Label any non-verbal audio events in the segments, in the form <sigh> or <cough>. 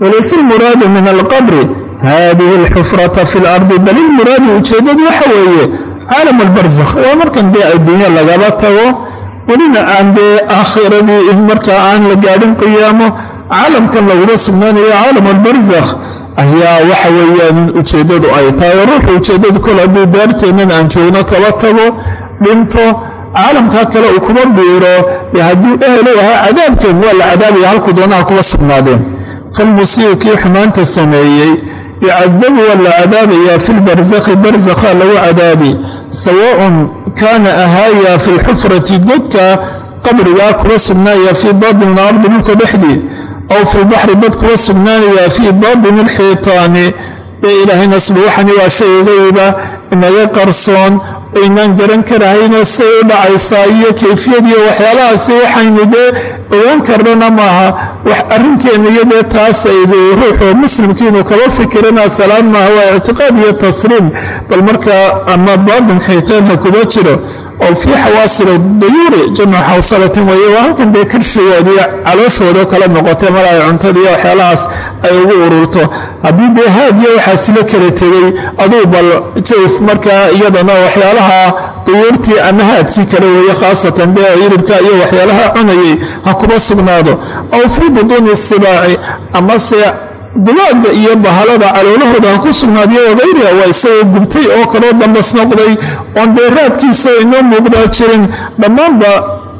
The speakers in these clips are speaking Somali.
walayse almuraadu min alqabri hadihi alxufrata fi lardi bal ilmuraadu ujeeddadu waxa weeye caalam albarzakh waa markan dee adduunyo lagaba tago welina aan dee aakhiradii markaa aan la gaadhin qiyaamo caalamkan lagula sugnaanayo caalam albarzakh ayaa waxa weeyaan ujeeddadu ay tahay oo ruuxu ujeeddadu kol hadduu daarteennan aan joogno kaba tago dhinto caalamkaa kale uu kuma biiro dee hadduu ehelu ahaa cadaabkeen waa cadaabaya halku doonaha kuba sugnaadeen falmusiibu kii xumaanta sameeyey yucadabu waa la cadaabayaa fi lbarzakhi barzakha lagu cadaabi sawaaun kaana ahaaya fi lxufrati godka qabrigaa kuba sugnaaya fii baatini alardi dhulka dhexdii aw fi lbaxri bad kuba sugnaanaya fii baatini alxiitaani ee ilaahay nasbi waxani waa shay gayba inaga qarsoon aynaan garan karahayno say u dhacaysaa iyo kayfiyadiiyo waxyaalahaasi waxaynu dee ogaan karnana maaha. Wax arrinkeenna iyo dee taas ayde ruuxu muslimkiinu kaba fikirana salaan maaha waa ictiqaad iyo tasliim. Bal markaa ama baatin xiitaanha kuba jiro oo fii xawaasila dayuuri jamcu xawsalatin weeye waa halkan dee kirshigoodii calooshoodo kala noqotay mar ay cuntadii waxyaalahaas ay ugu ururto. Haddii dee haadiya waxaasila kala tegey aduu bal jayf markaa iyadana waxyaalaha duyuurtii ama haadkii kale weeye khaasatan dee yiribka iyo waxyaalaha cunayay ha kuba sugnaado. Aw fii buduuni sibaaci amase dibaaga iyo bahalada caloolahooda ha ku sugnaadiyo wagayriha waa isagoo gubtay oo kaloo dambas noqday. Oon dee raadkiisa inoo muuqdaa jirin. Dhammaanba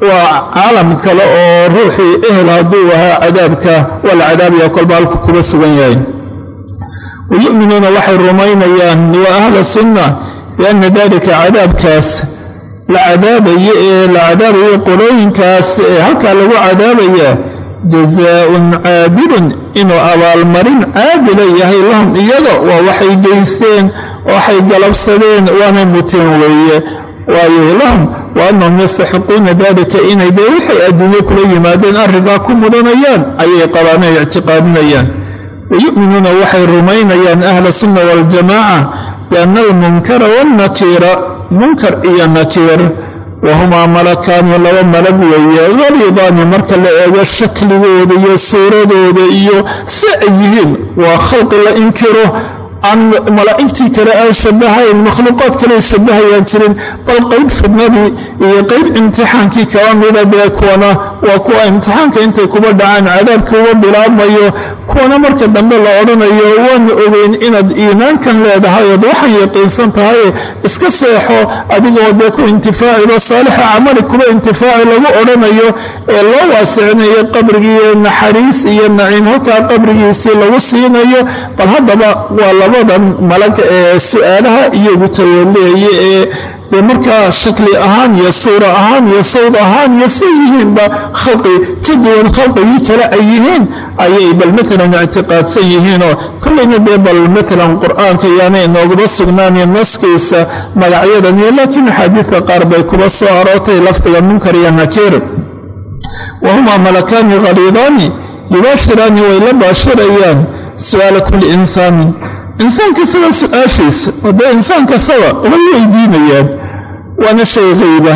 waa caalam kale oo ruuxii ehel hadduu ahaa cadaabka. Waa la cadaabaya kolba halku kuba sugan yahay. Wayu'minuuna waxay rumaynayaan. Waa ahla sunna. Bianna dalika cadaabkaas la cadaabayo ee la cadaabayo qolooyinkaas ee halkaa lagu cadaabaya jazaaun caadilun inuu abaalmarin caadila yahay lahum iyaga waa waxay geysteen waxay galabsadeen waana muteen weeye. Waayo lahum wa annahum yastaxiquuna dalika inay dee waxay adduunyo kula yimaadeen arrinkaa ku mudanayaan ayay qabaan ay ictiqaadinayaan. Wayu'minuuna waxay rumaynayaan ahla sunna waljamaaca bianna almunkara waalnakiira munkar iyo nakiir wahumaa malakaani laba malag weeye halidaani marka la eego shakligooda iyo suuradooda iyo si ay yihiin waa khalqi la inkiro aan malaa'igtii kale aan shabahayn makhluuqaad kale shabahayaan jirin bal qayb fidnadii iyo qayb imtixaankii kala mida dee kuwana waa kuwa imtixaanka intay kuba dhacaan cadaabkii uga bilaabmayo kuwana marka dambe la odhanayo waana ogeyn inaad iimaankan leedahay ood waxaan yaqiinsan tahay iska seexo adigoo dee ku intifaacido saalixa camali kuba intifaaci lagu odhanayo ee loo waasicinayo qabrigii naxariis iyo naciim halkaa qabrigiisii lagu siinayo bal haddaba waa labadan malag ee su'aalaha iyagu tawaleeye ee dee markaa shakli ahaan iyo suura ahaan iyo sawd ahaan iyo si yihiinba khalqi ka duwan khalqigii kale ay yihiin ayay bal matalan ictiqaadsan yihiinoo kollayna dee bal matalan qur'aanka yaanay noogaba sugnaaniyo naskiisa magacyadan iyo laakiin axaadiidka qaar bay kuba soo aroortay lafdiga munkar iyo nakiir. Wahumaa malakaani khaliidaani yubaashiraani way la baashirayaan su'aala kulli insaanin insaan kastaba su'aashiisa oo dee insaan kastaba weydiinayaan. Waana shay qayba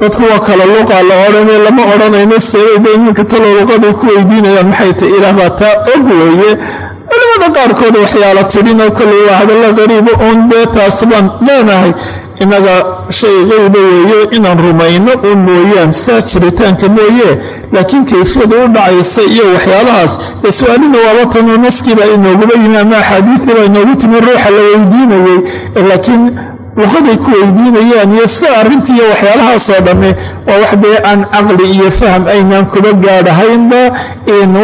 dadku waa kala luqa la odhanay lama odhanayno seebayda iminka talo luqaday ku weydiinayaan. Maxay tahy ilaah baa taa og weeye. Culimada qaarkood waxyaala tidhinoo kolley waa hadalla qariiba uun dee taas baan leenahay innaga shay qayba weeye inaan rumayno uun mooyaan saa jiritaanka mooye laakiin kayfiyada u dhacaysa iyo waxyaalahaas dee su'aalina waaba tanoo naskiiba inooguba yimi ama axaadiidiiba inoogu timi ruuxa la weydiinayey laakiin luqaday ku weydiinayaan iyo sida arrintii iyo waxyaalahaasoo dhamme waa wax dee aan caqli iyo faham aynaan kuba gaadhahaynba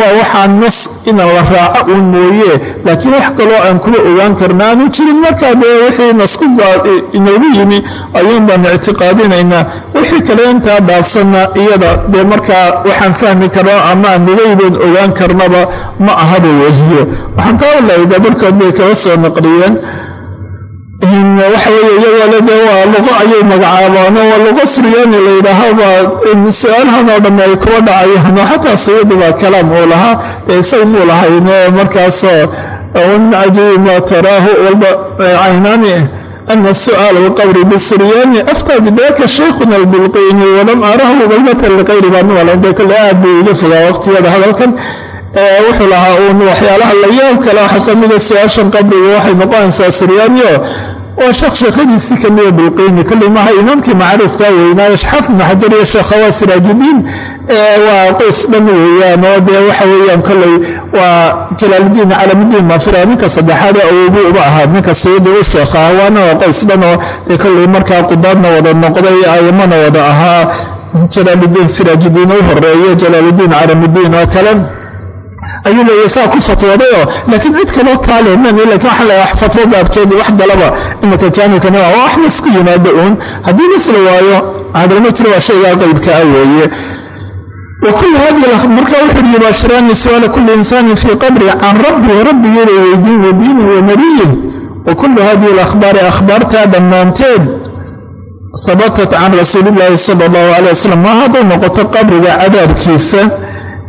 waa waxaan nas inaan la raaco uun mooye. Laakiin wax kaloo aan kuba ogaan karna aanu jirin markaa dee wixii nasku inoogu yimi ayuun baan ictiqaadinaynaa wixii kale intaa dhaafsanna iyada dee markaa waxaan fahmi karno ama aan nigaydoon ogaan karnaba ma ahaba wehiyo waxaan taa walaaydaa barkood bay kaba soo naqliyeen waxa weeye iyagoo dee waa luqo ayay magacaabaano waa luqo suryaani la yidhaahaabaa su'aalahan oo dhamme ay kuba dhacayaan oo xataa baa kalaam uu lahaa dee isaga muu lahayn markaasoo min cajiibi maa taraahu walba caynaani ana su'aala alqabri bisuryaani aftaa bidaka shaykhuna albulqiini walam arahu balmatan liqayri baa nuwalan dee kolle aad buu iga fogaa waqtiyada hadalkan wuxuu lahaa uun waxyaalaha la yaab kale waxaa ka mida su'aashan qabriga waxay noqonaysaa suryaaniyo waa sheekh sheekhadiisii kamida bilqiini kolley maha imaamkii macaruufka weynaayo xaafid ibnu xajar iyo sheekhawa siraajudiin waa qoys dhan weeyaan oo dee waxa weeyaan kolley waa jalaaludiin calamudiin maafira ninka saddexaad ee awoobu uba ahaa ninka sayidi u sheekhaa waana waa qoys dhan oo dee kolley markaa qudaadna wada noqday ayamana wada ahaa. Jalaaludiin siraajudiin u horeeyo jalaaludiin calamudiin oo kale ayuu leeya saa ku fatwoodayoo laakiin cid kaloo taaleman laakiin waxa la fatwo baabkeed wax galaba imika jaanilkana waa wax masku yimaado uun. Haddii masla waayo hadalma jiro waa shaygaa qaybka ah weeye. Wakul hadi marka wuxuui yubaashiraani su'aala kulli insaanin fii qabri can rabbi rabbigiibay weydiin wadiinin wa nabiyin wa kullu hadihi alakhbaari akhbaartaa dhammaanteed habatat can rasuuli illaahi sala allahu alay wasalam ma hadday noqoto qabriga cadaabkiisa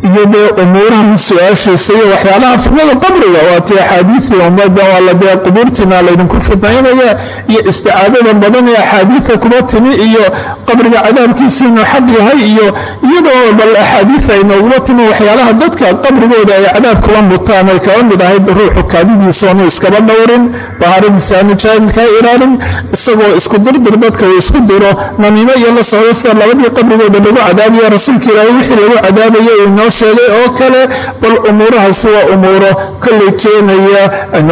iyo dee umuurahan su'aashiisa iyo waxyaalaha fitnada qabriga waatii axaadiisii ummadda waa la dee qubuurtiina laydinku fidnaynaya iyo isticaadada badan ee axaadiida kuba timi iyo qabriga cadaabkiisu inuu xaq yahay iyo iyadoo bal axaadiis ay nooguba timi waxyaalaha dadka qabrigooda ay cadaab kuba mutaan ay kaba mid ahayd ruuxu kaadidiisa oonu iskaba dhowrin dahaaradiisa aanu jaahilkaa ilaalin isagoo isku dirdir dadka uu isku diro namiimo iyo la socdo sida labadii qabrigooda lagu cadaabayo rasuulka ilaahay wixii lagu cadaabayo inoo sheegay oo kale bal umuurahaasi waa umuuro kollay keenaya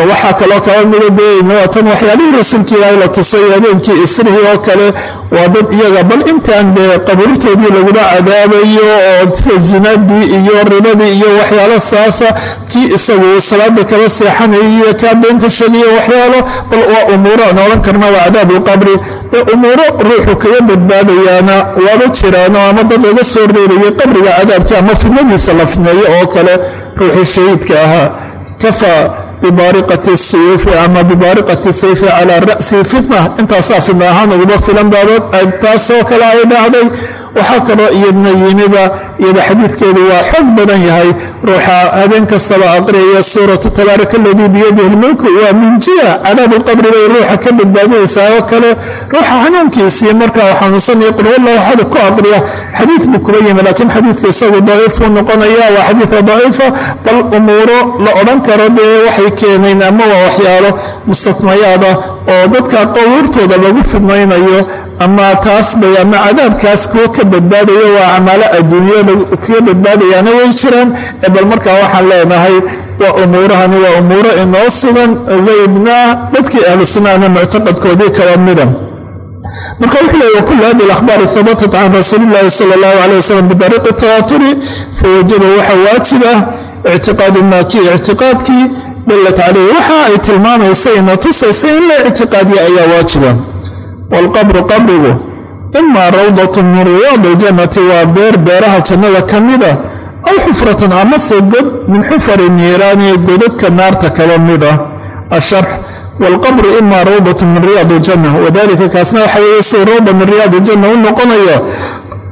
waxaa kaloo kaba mida dee tan waxyaalihii rasuulka ilaahay la tusay habeenkii isrihii oo kale waa dad iyaga bal intaan dee qabuurtoodii lagula cadaabayo oo sida zinaadii iyo ribadii iyo waxyaalo saasa kii isagu salaada kaba seexanaya iyo kaa beenta sheegayo waxyaalo bal waa umuuro aan odhan karna waa cadaabu qabri. Umuuro ruuxu kaga badbaadayaana waaba jiraano ama dad laga soo reerayay qabriga cadaabkii ama fidnadiisa la fidneeyo oo kale ruuxii shahiidka ahaa. Kafaa bibaariqati siyuufi ama bibaariqati sayfi calaa ra'sihi fitna. Intaasaa fidna ahaan uguba filan baabad. Taasoo kale ay dhacday waxaa kaloo iyadna yimiba iyada xadiidkeedu waa xoog badan yahay. Ruuxa habeen kastaba aqriyaya suuratu tabaaraka aladii biyadihi lmulku waa min jiha cadaabu lqabri bay ruuxa ka badbaadinaysaa oo kale. Ruuxa xanuunkiisii markaa xanuunsanaya qulwallahu axad ku aqriya. Xadiid buu kuba yimi laakiin xadiidku isagu daciifuu noqonaya waa xadiida daciifa bal umuuro la odhan karo dee waxay keenayn ama waa waxyaalo mustatnayaada oo dadka qowuurtooda lagu fidmaynayo ama taas bay ama cadaabkaas kuwa ka badbaadayo waa camaalo adduunyo kaga badbaadayaana way jiraan bal markaa waxaan leenahay waa umuurahani waa umuuro inoo sugan qaybna dadkii ahlu sunnahna muctaqadkoodii kaba mida marka wuxuu leey wakulu hadi alakhbaari habatat can rasuuli illahi sala allahu calay wasalam bidariiqi tawaaturi fawajaba waxa waajib ah ictiqaadu maakii ictiqaadkii dallat caleyh waxa ay tilmaamaysa ina tusaysa in la ictiqaadiya ayaa waajiba. Waalqabru qabrigu imaa rawdatun min riyaadi aljannati waa beer beeraha jannada ka mida aw xufratun amase god min xufari niiraani godadka naarta kaba mid ah. Asharx waalqabru imaa rawdatun min riyaadi aljanna wadalika kaasna waxa weeye si rawda min riyaadi aljanna u noqonaya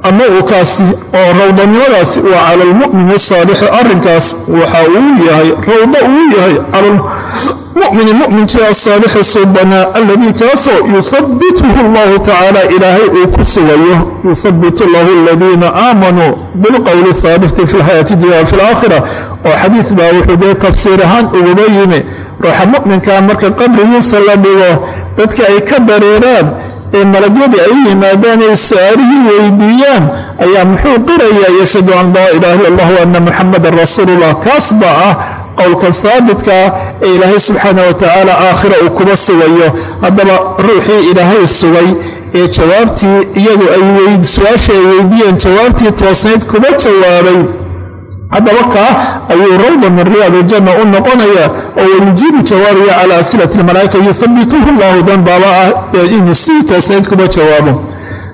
ama uu kaasi oo rawdanimadaasi waa cala almu'mini asaalixi arrinkaas waxa uu yahay rawdo uu yahay mumini muminkii asaalixi subanaa aladii kaasoo yuhabituhu allahu tacaala ilaahay uu ku sugayo. Yuhabitu lahu aladiina aamanuu bilqowli haabiti fi lxayaati dunya wa fi alaakhira oo xadiid baa wuxuu dee tafsiir ahaan uguba yimi ruuxa mu'minkaa marka qabrigiisa la dhigo dadka ay ka dareeraan ee malagyadii ay yimaadaan ay su'aalihii weydiiyaan ayaa muxuu qirayaa yashhadu an laa ilaha illa allah anna muxamadan rasuulullah. Kaas baa ah qowlka saabitkaa ee ilaahay subxaana wa tacaala aakhira uu kuba sugayo. Haddaba ruuxii ilaahay sugay ee jawaabtii iyagu ay su'aashii ay weydiiyeen jawaabtii toosnayd kuba jawaabay haddaba kaa ayuu rawda min riyaad aljanna u noqonaya oo wayujiibu jawaabaya cala asilati almalaa'ika yuhabituhu llahu danbaaba ah inuu sidii toosnayd kuba jawaabo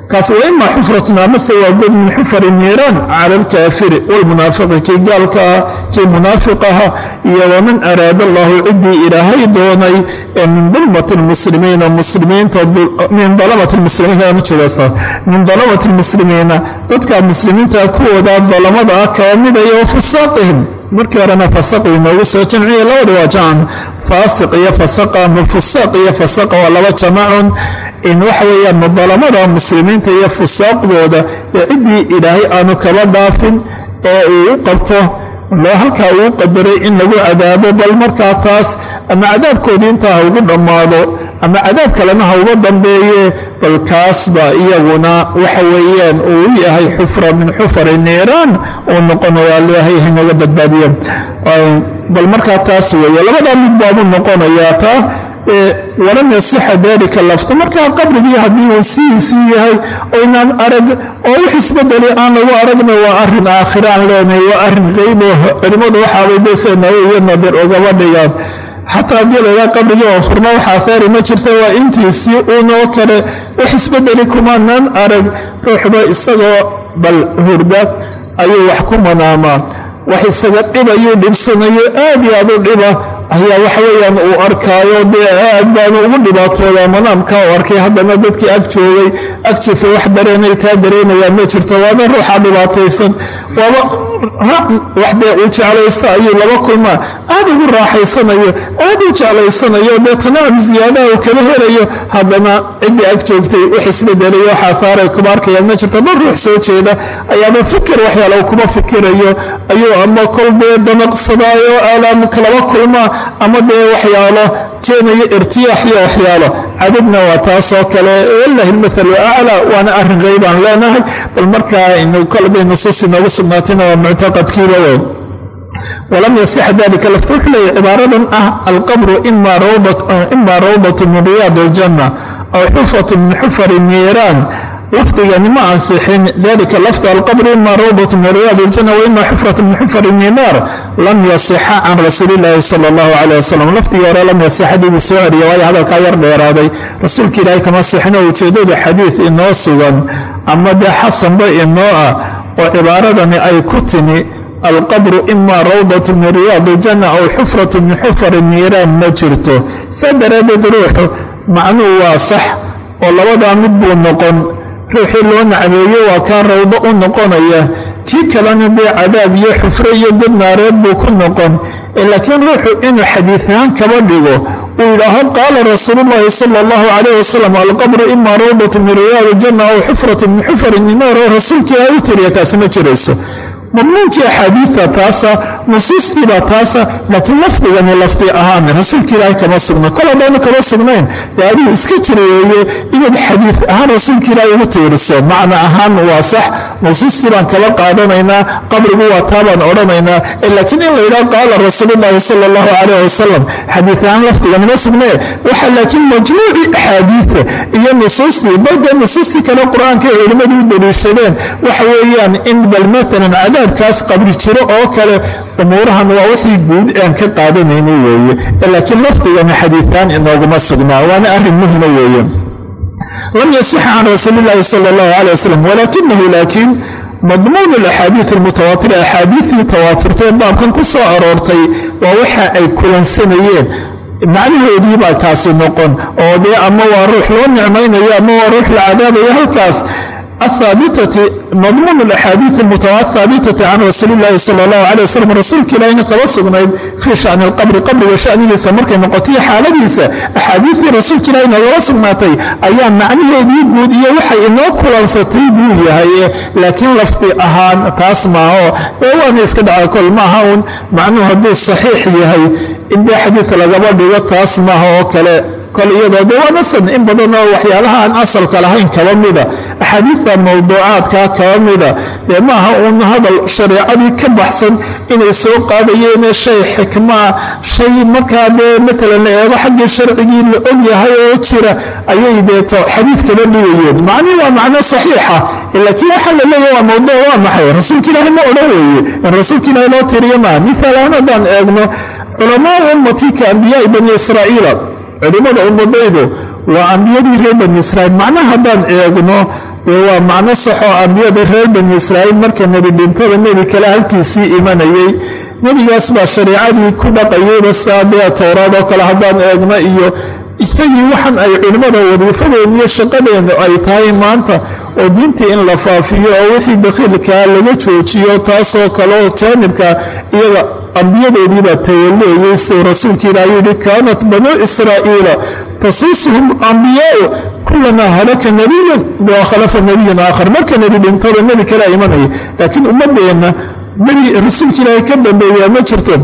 kaas wa ima xufratun amase waa god min xufari niiraan cala alkaafiri waalmunaafiqi kii gaalka ah kii munaafiq aha iyo waman araada allahu ciddii ilaahay doonay ee min dulmati lmuslimiina muslimiinta min dalamati lmuslimiina majeedaasa min dalamati lmuslimiina dadka muslimiinta kuwooda dalamada ah kaba midaya wa fusaaqihim markii horena fasaqi inoogu soo jamciya labada waa jacan faasiq iyo fasaqa ama iyo fasaqa waa laba jamacun in waxa weeyaan mudalamada muslimiinta iyo fusaaqdooda ee ciddii ilaahay aanu kaba dhaafin ee uu u qabto halkaa uu qadaray in lagu cadaabo bal markaa taas ama cadaabkoodii intaa ha ugu dhammaado ama cadaab kalena ha uga dambeeye bal kaasba iyaguna waxa weeyaan uu u yahay xufra min xufari niiraan uu noqonaya ilaahay hanaga badbaadiye bal markaa taas weeye labadaa mid baabuu noqonayaa taa walam yasixa dalika lafta markaa qabrigii haddii uu sidiisii yahay oynaan arag oo wix isbedeli aan lagu aragna waa arrin aakhira aan leenahay waa arrin qeybo culimmadu waxaabay desenawo iyo nadir dhigaan xataa haddii laydhaha qabrigii oo furma wax aahaari ma jirta waa intiisii uunoo kale wax isbedeli kumaanaan arag ruuxba isagoo bal hurda ayuu wax ku manaamaa wax isaga dhibayuu dhibsanayo aad iyo aad u dhiba ayaa waxa weeyaan uu arkaayo dee aad baanu ugu dhibaatoodaa manaamka u arkay haddana dadkii ag joogay agjifa wax dareenay taa dareemayaan ma jirto waaba ruuxa dhibaataysan waaba wax dee uu jeclaysta ayuu laba kulmaa aad ugu raaxaysanayo aad u jeclaysanayo dee tanaam uu kala helayo haddana ciddii ag joogtay wax isbedelayo wax kuma arkayaan ma jirto dad ruux soo jeeda ayaaba fikir waxyaala uu kuma fikirayo ayuu ama kol dee damaqsadaayo aalaamka laba kulmaa ama dee waxyaalo keenayo irtiyaax iyo waxyaalo. Cadabna waa taasoo kale walahi lmaal aclaa waana arrin qaybaan leenahay. Bal markaa inu kolbay nusuus inoogu sugnaatayna waa muctaqadkiiba walam yasix dalika lafta wuxuu leeya cibaaradan ah alqabru ima rawdatu min riyaad aljanna aw xufatu min xufari niiraan lafdigani ma ansixin dalika lafdu alqabri ima rawdat min riyaad iljanna waima xufrat min xufari nimaar lam yasixa can rasuuli illaahi sala allahu calayh wasalam lafdigii hore lam yasix xadiiduu soo celiya waayo hadalkaa yar dheeraaday rasuulka ilaahay kama sixino ujeeddadu xadiid inoo sugan ama dee xasanba inoo ah oo cibaaradani ay ku timi alqabru ima rawdatu min riyaad iljanna aw xufratu min xufari niiraan ma jirto saa daraaddeed ruuxu macnuhu waa sax oo labadaa mid buu noqon ruuxii loo nacmeeyo waa kaa rawdo u noqonaya. Kii kalena dee cadaab iyo xufre iyo god naareed buu ku noqon. Laakiin ruuxu inuu xadiisahaan kaba dhigo uu yidhaaho qaala rasuulu llaahi sala allahu calayh wasalam alqabru ima rawdatu min riyaad iljanna aw xufratu min xufari nimaar oo rasuulkii aa u tiriya taasi ma jirayso madmuunkii axaadiidta taasa nusuustiibaa taasa laakiin lafdigani lafdi ahaan rasuulka ilaahay kama sugna kol haddaanu kama sugnayn dee adigu iska jireeye inaad xadiid ahaan rasuulka ilaahay ugu tiiriso. Macna ahaan waa sax nusuustii baan kala qaadanaynaa qabrigu waa taabaan odhanaynaa. Laakiin in la yidhaho qaala rasuulullaahi sala allahu calayh wasalam xadiid ahaan lafdiganima sugnee waxa laakiin majmuucii axaadiida iyo nusuustii balde nusuustii kale qur'aanka ay culimmadu u daliishadeen waxa weeyaan in bal maalan cadaabkaas qabri jiro oo kale umuurahan waa wixii guud aan ka qaadanayna weeye. Laakiin lafdigana xadiiaan inooguma sugnaa waana arrin muhima weeye. Lam yasixa can rasuuli illaahi sala allahu calay wasalam walaakinahu laakiin madmuun alaxaadiid almutawaatira axaadiidtii tawaaturtee baabkan ku soo aroortay waa waxa ay kulansanayeen. Macnahoodii baa kaasi noqon oo dee ama waa ruux loo nicmaynayo ama waa ruux la cadaabayo halkaas ahaabitati madmuun alaxaadiid almuthaabitati can rasuuli illaahi sala allahu calay wasalam rasuulka ilaahina kaba sugnayd fii shacni alqabri qabriga shanigiisa markay noqotiyo xaaladiisa axaadiidtii rasuulka ilahi nagala sugnaatay ayaa macnaheedii guud iyo waxay inoo kulansatay buu yahay laakiin lafdi ahaan taas maaho ee waana iska dhaca kol maaha uun macnuhu hadduu saxiix yahay in dee xadiid lagaba dhigo taas maaha oo kale kol iyadoo dee waa nasan in badanoo waxyaalaha aan asalka lahayn kaba mida axaadiidta mawduucaadka kaba mida dee maaha uun hadal shareecadii ka baxsan inay soo qaadayeene shay xikmaa shay markaa dee matalan la eego xaggii sharcigii la og yahay oo jira ayay dee xadiid kaba dhigayeen. Macnihi waa macno saxiixa laakiin waxaa la leeyahy waa mawduuc waa maxay? Rasuulka ilaahi ma odhan weeye. In rasuulka ilaahi loo tiriyo maa miaalahaan haddaan eegno culamaau ummatii ka ambiyaai bani israa'iila culimmada ummadaydu waa ambiyadii reer bani israiil macnaha haddaan eegno dee waa macno saxoo ambiyada reer bani israa'iil marka nebi dhintada nebi kale halkiisii imanayay. Nebigaas baa shareicadii ku dhaqayayba saa dee towraad oo kale haddaan eegno iyo isagii waxan ay culimmada wadiifadeennu iyo shaqadeennu ay tahay maanta oo diintii in la faafiyo oo wixii dakhiilkaa laga joojiyo taasoo kale oo jaanibka iyaga ambiyadoodiibaa tawaleeyey suu rasuulka ilaah yidhi kaanat banuu israa'iila tasuusuhum ambiyaau kulamaa halaka nabiyun wa khalafa nabiyun aakhar. Marka nebi dhintada nebi kalea imanaya laakiin ummadeenna rasuulka ilaahay ka dambeeyaa ma jirto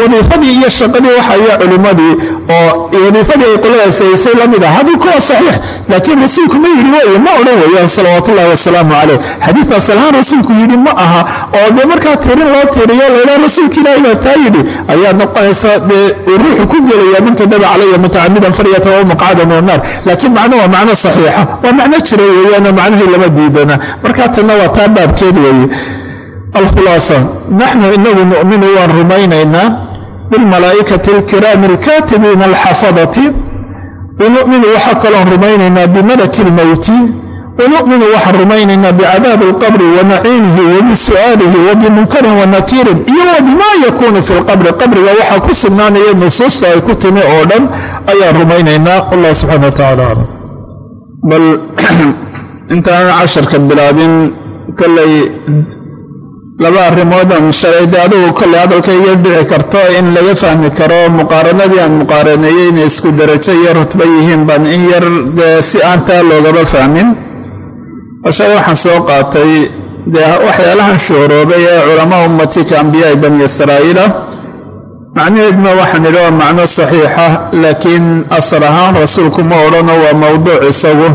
wadiifadii iyo shaqadii waxaya culimmadii oo wadiifadii ay qoladaasi haysay la mid ah haddii kuwa saxiix laakiin rasuulku ma yidhi wey ma odhan weeyaan salawaatullahi wasalaamu caleyh xadiidaas alhaan rasuulku yidhi ma aha oo dee markaa tirin loo tiriyo laydhaa rasuulka ilaahi baa taa yidhi ayaa noqonaysa dee ruuxu ku gelaya man kadaba calaya mutacamidan falyatabawa maqcada min laakiin macno waa macno saxiixa waa macno jira weeyaanoo macnahii lama diidana. Markaa tanna waa taa baabkeed weeye. Alkhulaasa naxnu inagu nu'minu waan rumaynaynaa bilmalaa'ikati alkiraami alkaatibiina alxafadati wanu'minu waxaa kaloon rumaynaynaa bimalaki ilmowti wanu'minu waxaan rumaynaynaa bicadaabi alqabri wa naciimihi wa bisu'aalihi wa bimunkarin wa nakiirin iyo wa bimaa yakuunu fi lqabri qabriga waxaa ku sugnaanaya nusuusta ay ku timi oo dhan ayaan rumaynaynaa wallah subxana wa tacala aclam bal intaanan casharka bilaabin kollay laba arrimoodan shalay dee adugu kollay hadalkayga dhici karto in laga fahmi karo muqaaranadii aan muqaaraneeyey inay isku darajo iyo rutbo yihiin baan in yar dee si aan taa loogaba fahmin. Oo shalay waxaan soo qaatay dee waxyaalahan shuhuroobay ee culamaa ummatika ambiyaai bani israa'iila macnaheeduna waxaan idhi waa macno saxiixa laakiin asal ahaan rasuulku ma odhano waa mowduuc isagu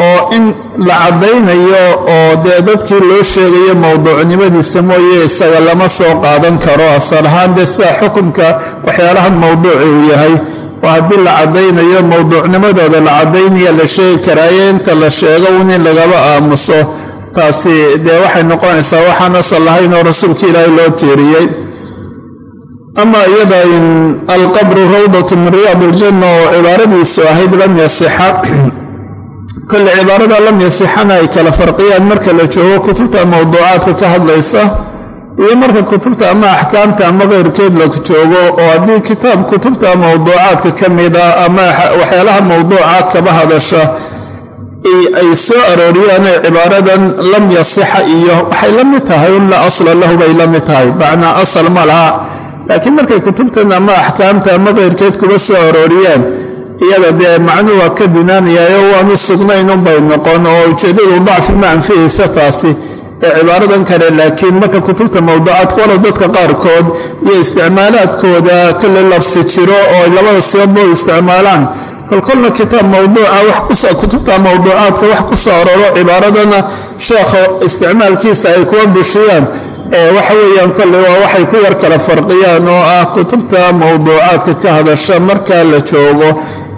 oo in la caddaynayo oo dee dadkii loo sheegayo mowduucnimadiisa mooye isaga lama soo qaadan karo. Asal ahaan dee sidaa xukunka waxyaalahan mowduuci uu yahay waa haddii la caddaynayo mowduucnimadooda la caddaynaya la sheegi karaaye inta la sheego un in lagaba aamuso. Taasi dee waxay noqonaysaa waxaan asal lahayn oo rasuulka ilaahay loo tiiriyey. Ama iyada in alqabru rawdatu min riyaad iljanna oo cibaaradiisu ahayd lam yasixa kolle cibaarada lam yasixana ay kala farqiyaan marka la joogo kutubta mowduucaadka ka hadlaysa iyo marka kutubta ama axkaamta ama keyrkeed la joogo oo haddii kitaab kutubta mowduucaadka ka mida ama waxyaalaha mowduuca kaba hadasha ay soo arooriyaan cibaaradan lam yasixa iyo waxay la mid tahay un laa asla lahu bay la mid tahay. Macnaa asal ma laha. Laakiin markay kutubtan ama axkaamta ama keyrkeed kuba soo arooriyaan iyada dee macnuu waa ka dunaanayayo waanu sugnayn unbay noqon oo ujeeddadu dacfi ma anfihaysa taasi ee cibaaradan kale laakiin marka kutubta mowduucaadka walow dadka qaarkood iyo isticmaalaadkooda kale labsi jiro oo labada sibabood isticmaalaan. Kolkolna kitaab mowduuca kutubta mowduucaadka wax ku soo arooro cibaaradana sheekha isticmaalkiisa ay kuwa bushiyaan waxa weeyaan kolle waa waxay ku yar kala farqiyaan oo ah kutubta mowduucaadka ka hadasha markaa la joogo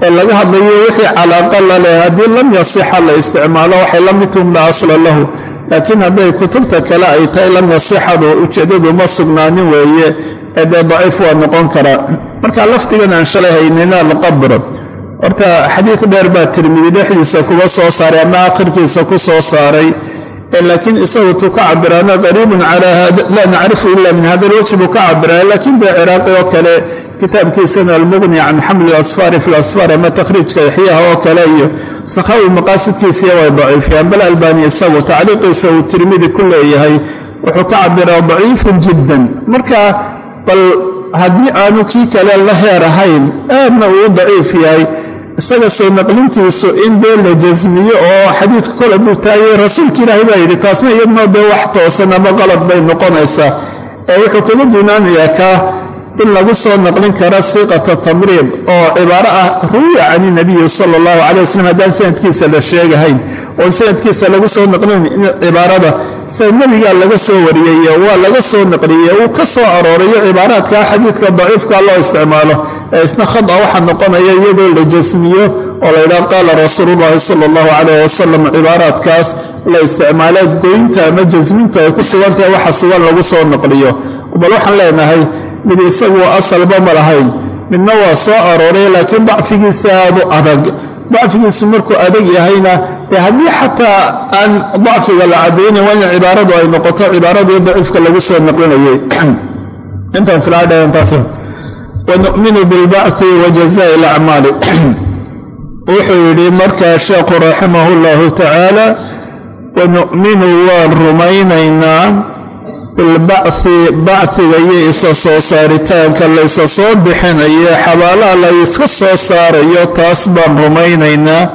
ee laga hadlayo wixii calaaqa la leh haddii lam yasixa la isticmaalo waxay la midtuhum la asla lahu. Laakiin hadday kutubta kale ay tahay lam yasixadu ujeeddadu ma sugnaanin weeye ee dee daciif waa noqon karaa marka lafdigan aan shalay haynina alqabr horta xadiid dheer baa tirmidi dhexdiisa kuga soo saaray ama akhirkiisa ku soo saaray. Laakiin isagu tuu ka cabiraana qariibun calaa laa nacrifu ila min hada lwajhi buu ka cabiraya laakiin dee ciraaqi oo kale kitaabkiisana almuqni can xamli asfaari fi lasfaar ama takhriijka ixyaha oo kale iyo sakhawi maqaasidkiisiya way daciifiyaan bal albani isagu tacliiqiisa uu tirmidi ku leeyahay wuxuu ka cabiraa daciifun jiddan. Marka bal haddii aanu kii kale la heer ahayn aadna uu daciif yahay. Isaga soo naqlintiisu in dee la jasmiyo oo xadiidku kole buu taayay rasuulka ilaahay baa yidhi taasna iyadnoo dee wax toosan ama qalad bay noqonaysaa. Ee wuxuu kaga duunaanayaa kaa in lagu soo naqlin karo siiqata tamriid oo cibaaro ah ruwiya can inabiyi sala allahu calay wasalam haddaan sanadkiisa la sheegahayn. Oon sanadkiisa lagu soo naqlin cibaarada sida nebigaa laga soo wariyeye waa laga soo naqliye uu ka soo aroorayo cibaaraadkaa xadiidka daciifka loo isticmaalo. Ee isna khada waxaa noqonaya iyadoo la jasmiyo oo la ydhaha qaala rasuulullahi sala allahu calayh wasalam cibaaraadkaas la isticmaalo goynta ama jasminta ay ku sugantahay waxa sugan lagu soo naqliyo bal waxaan leenahay mid isagu asalba ma lahayn. Midna waa soo arooray laakiin dacfigiisa aadu adag. Dacfigiisu markuu adag yahayna dee haddii xataa aan dacfiga la cadaynayn waa in cibaaradu ay noqoto cibaaradii daciifka lagu soo naqlinayay <clears throat> intaasladhtaas wanu'minu bilbacthi wa jazaa'i alacmaali <clears throat> wuxuu yidhi markaa sheekhu raximah llahu tacaala wanu'minu waan rumaynaynaa bilbacthi bacdiga iyo isa soo saaritaanka la ysa soo bixinayo xabaalaha la yska soo saarayo taas baan rumaynaynaa.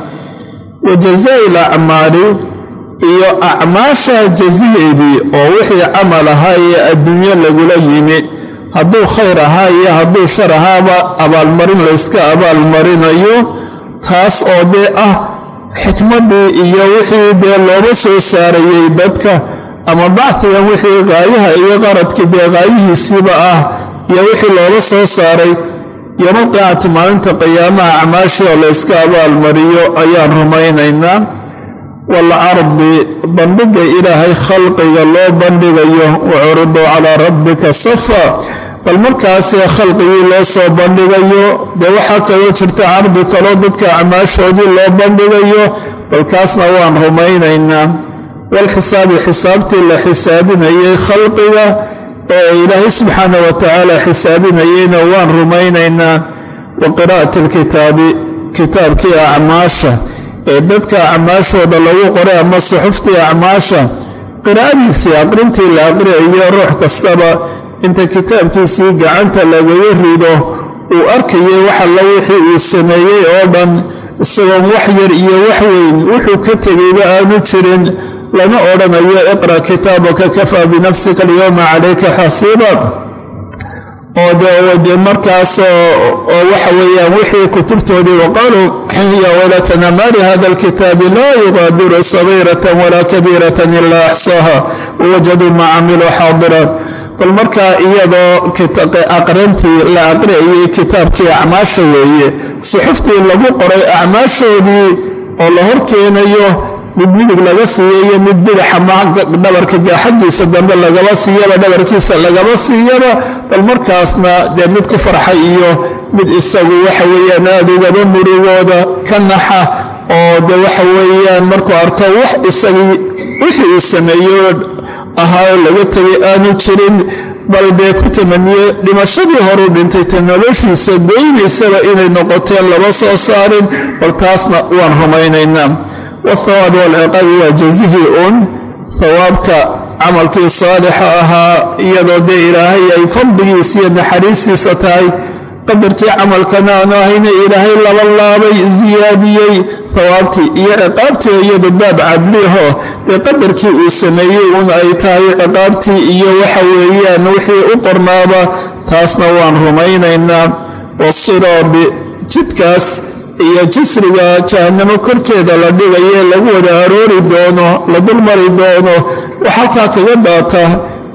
Wa jazaa'i alacmaali iyo acmaasha jaziheedii oo wixii camal ahaa ee adduunyo lagula yimi. Hadduu khayr ahaa iyo hadduu shar ahaaba abaalmarin layska abaalmarinayo taas oo dee ah xikmaddii iyo wixii dee looga soo saarayey dadka ama bacdigan wixii qaayaha iyo qaradkii dee qaayihiisiiba ah iyo wixii looga soo saaray yowmalqiyaamati maalinta qiyaamaha acmaashii oo layska abaalmariyo ayaan rumaynaynaa. Waalardi bandhiga ilaahay khalqiga loo bandhigayo wacuriduu calaa rabbika safa. Bal markaasee khalqigii loo soo bandhigayo dee waxaa kaloo jirta cardi kaloo dadka acmaashoodii loo bandhigayo balkaasna waan rumaynaynaa walxisaabi xisaabtii la xisaabinayay khalqiga ee ilaahay subxaana wa tacaala xisaabinayeyna waan rumaynaynaa wa qiraa'ati alkitaabi kitaabkii acmaasha ee dadka acmaashooda lagu qoray ama suxuftii acmaasha qiraa'adiisii aqrintii la aqriyayo ruux kastaba inta kitaabkiisii gacanta lagaga rido uu arkayay wax alla wixii uu sameeyey oo dhan isagoon wax yar iyo wax weyn wuxuu ka tegayba aanu jirin lama odhanayo iqra' kitaabaka kafaa binafsika alyowma calayka xasiiba oo de markaas oo waxa weeyaan wixii kutubtoodii waqaaluu ya waylatana ma lihada alkitaabi laa yuqaadiru sagiirata walaa kabiirata ilaa axsaaha wawajaduu maa camiluu xaadiran. bal markaa iyadoo aqrintii la aqriyayay kitaabkii acmaasha weeye suxuftii lagu qoray acmaashoodii oo la horkeenayo mid midig laga siiyo iyo mid bidaxa dhabarka xaggiisa dambe lagaba siiyaba dhabarkiisa lagaba siiyaba bal markaasna dee mid ku farxay iyo mid isagu waxa weeyaan aada ugaba murugooda ka naxa oo de waxa weeyaan markuu arko wax isagii wixii uu sameeyo ahaa laga tegay aanu jirin bal dee ku tamaniye dhimashadii horuu dhintay ta noloshiisa goynaysaba inay noqoteen lama soo saarin bal taasna waan rumaynaynaa wathawaab walciqaabi waa jazihii uun thawaabka camalkii saalixa ahaa iyadoo dee ilaahay ay fadligiisa iyo naxariistiisa tahay qadarkii camalkana aanu ahayna ilaahay laba laabay siyaadiyey thawaabtii iyo ciqaabtii iyadu baab cadliho dee qadarkii uu sameeyey un ay tahay ciqaabtii iyo waxa weeyaan wixii u qornaaba taasna waan rumaynaynaa. Wasiraabi jidkaas iyo jisriga jahannamo korkeeda la dhigaye lagu wada aroori doono la dulmari doono wax halkaa kaga dhaata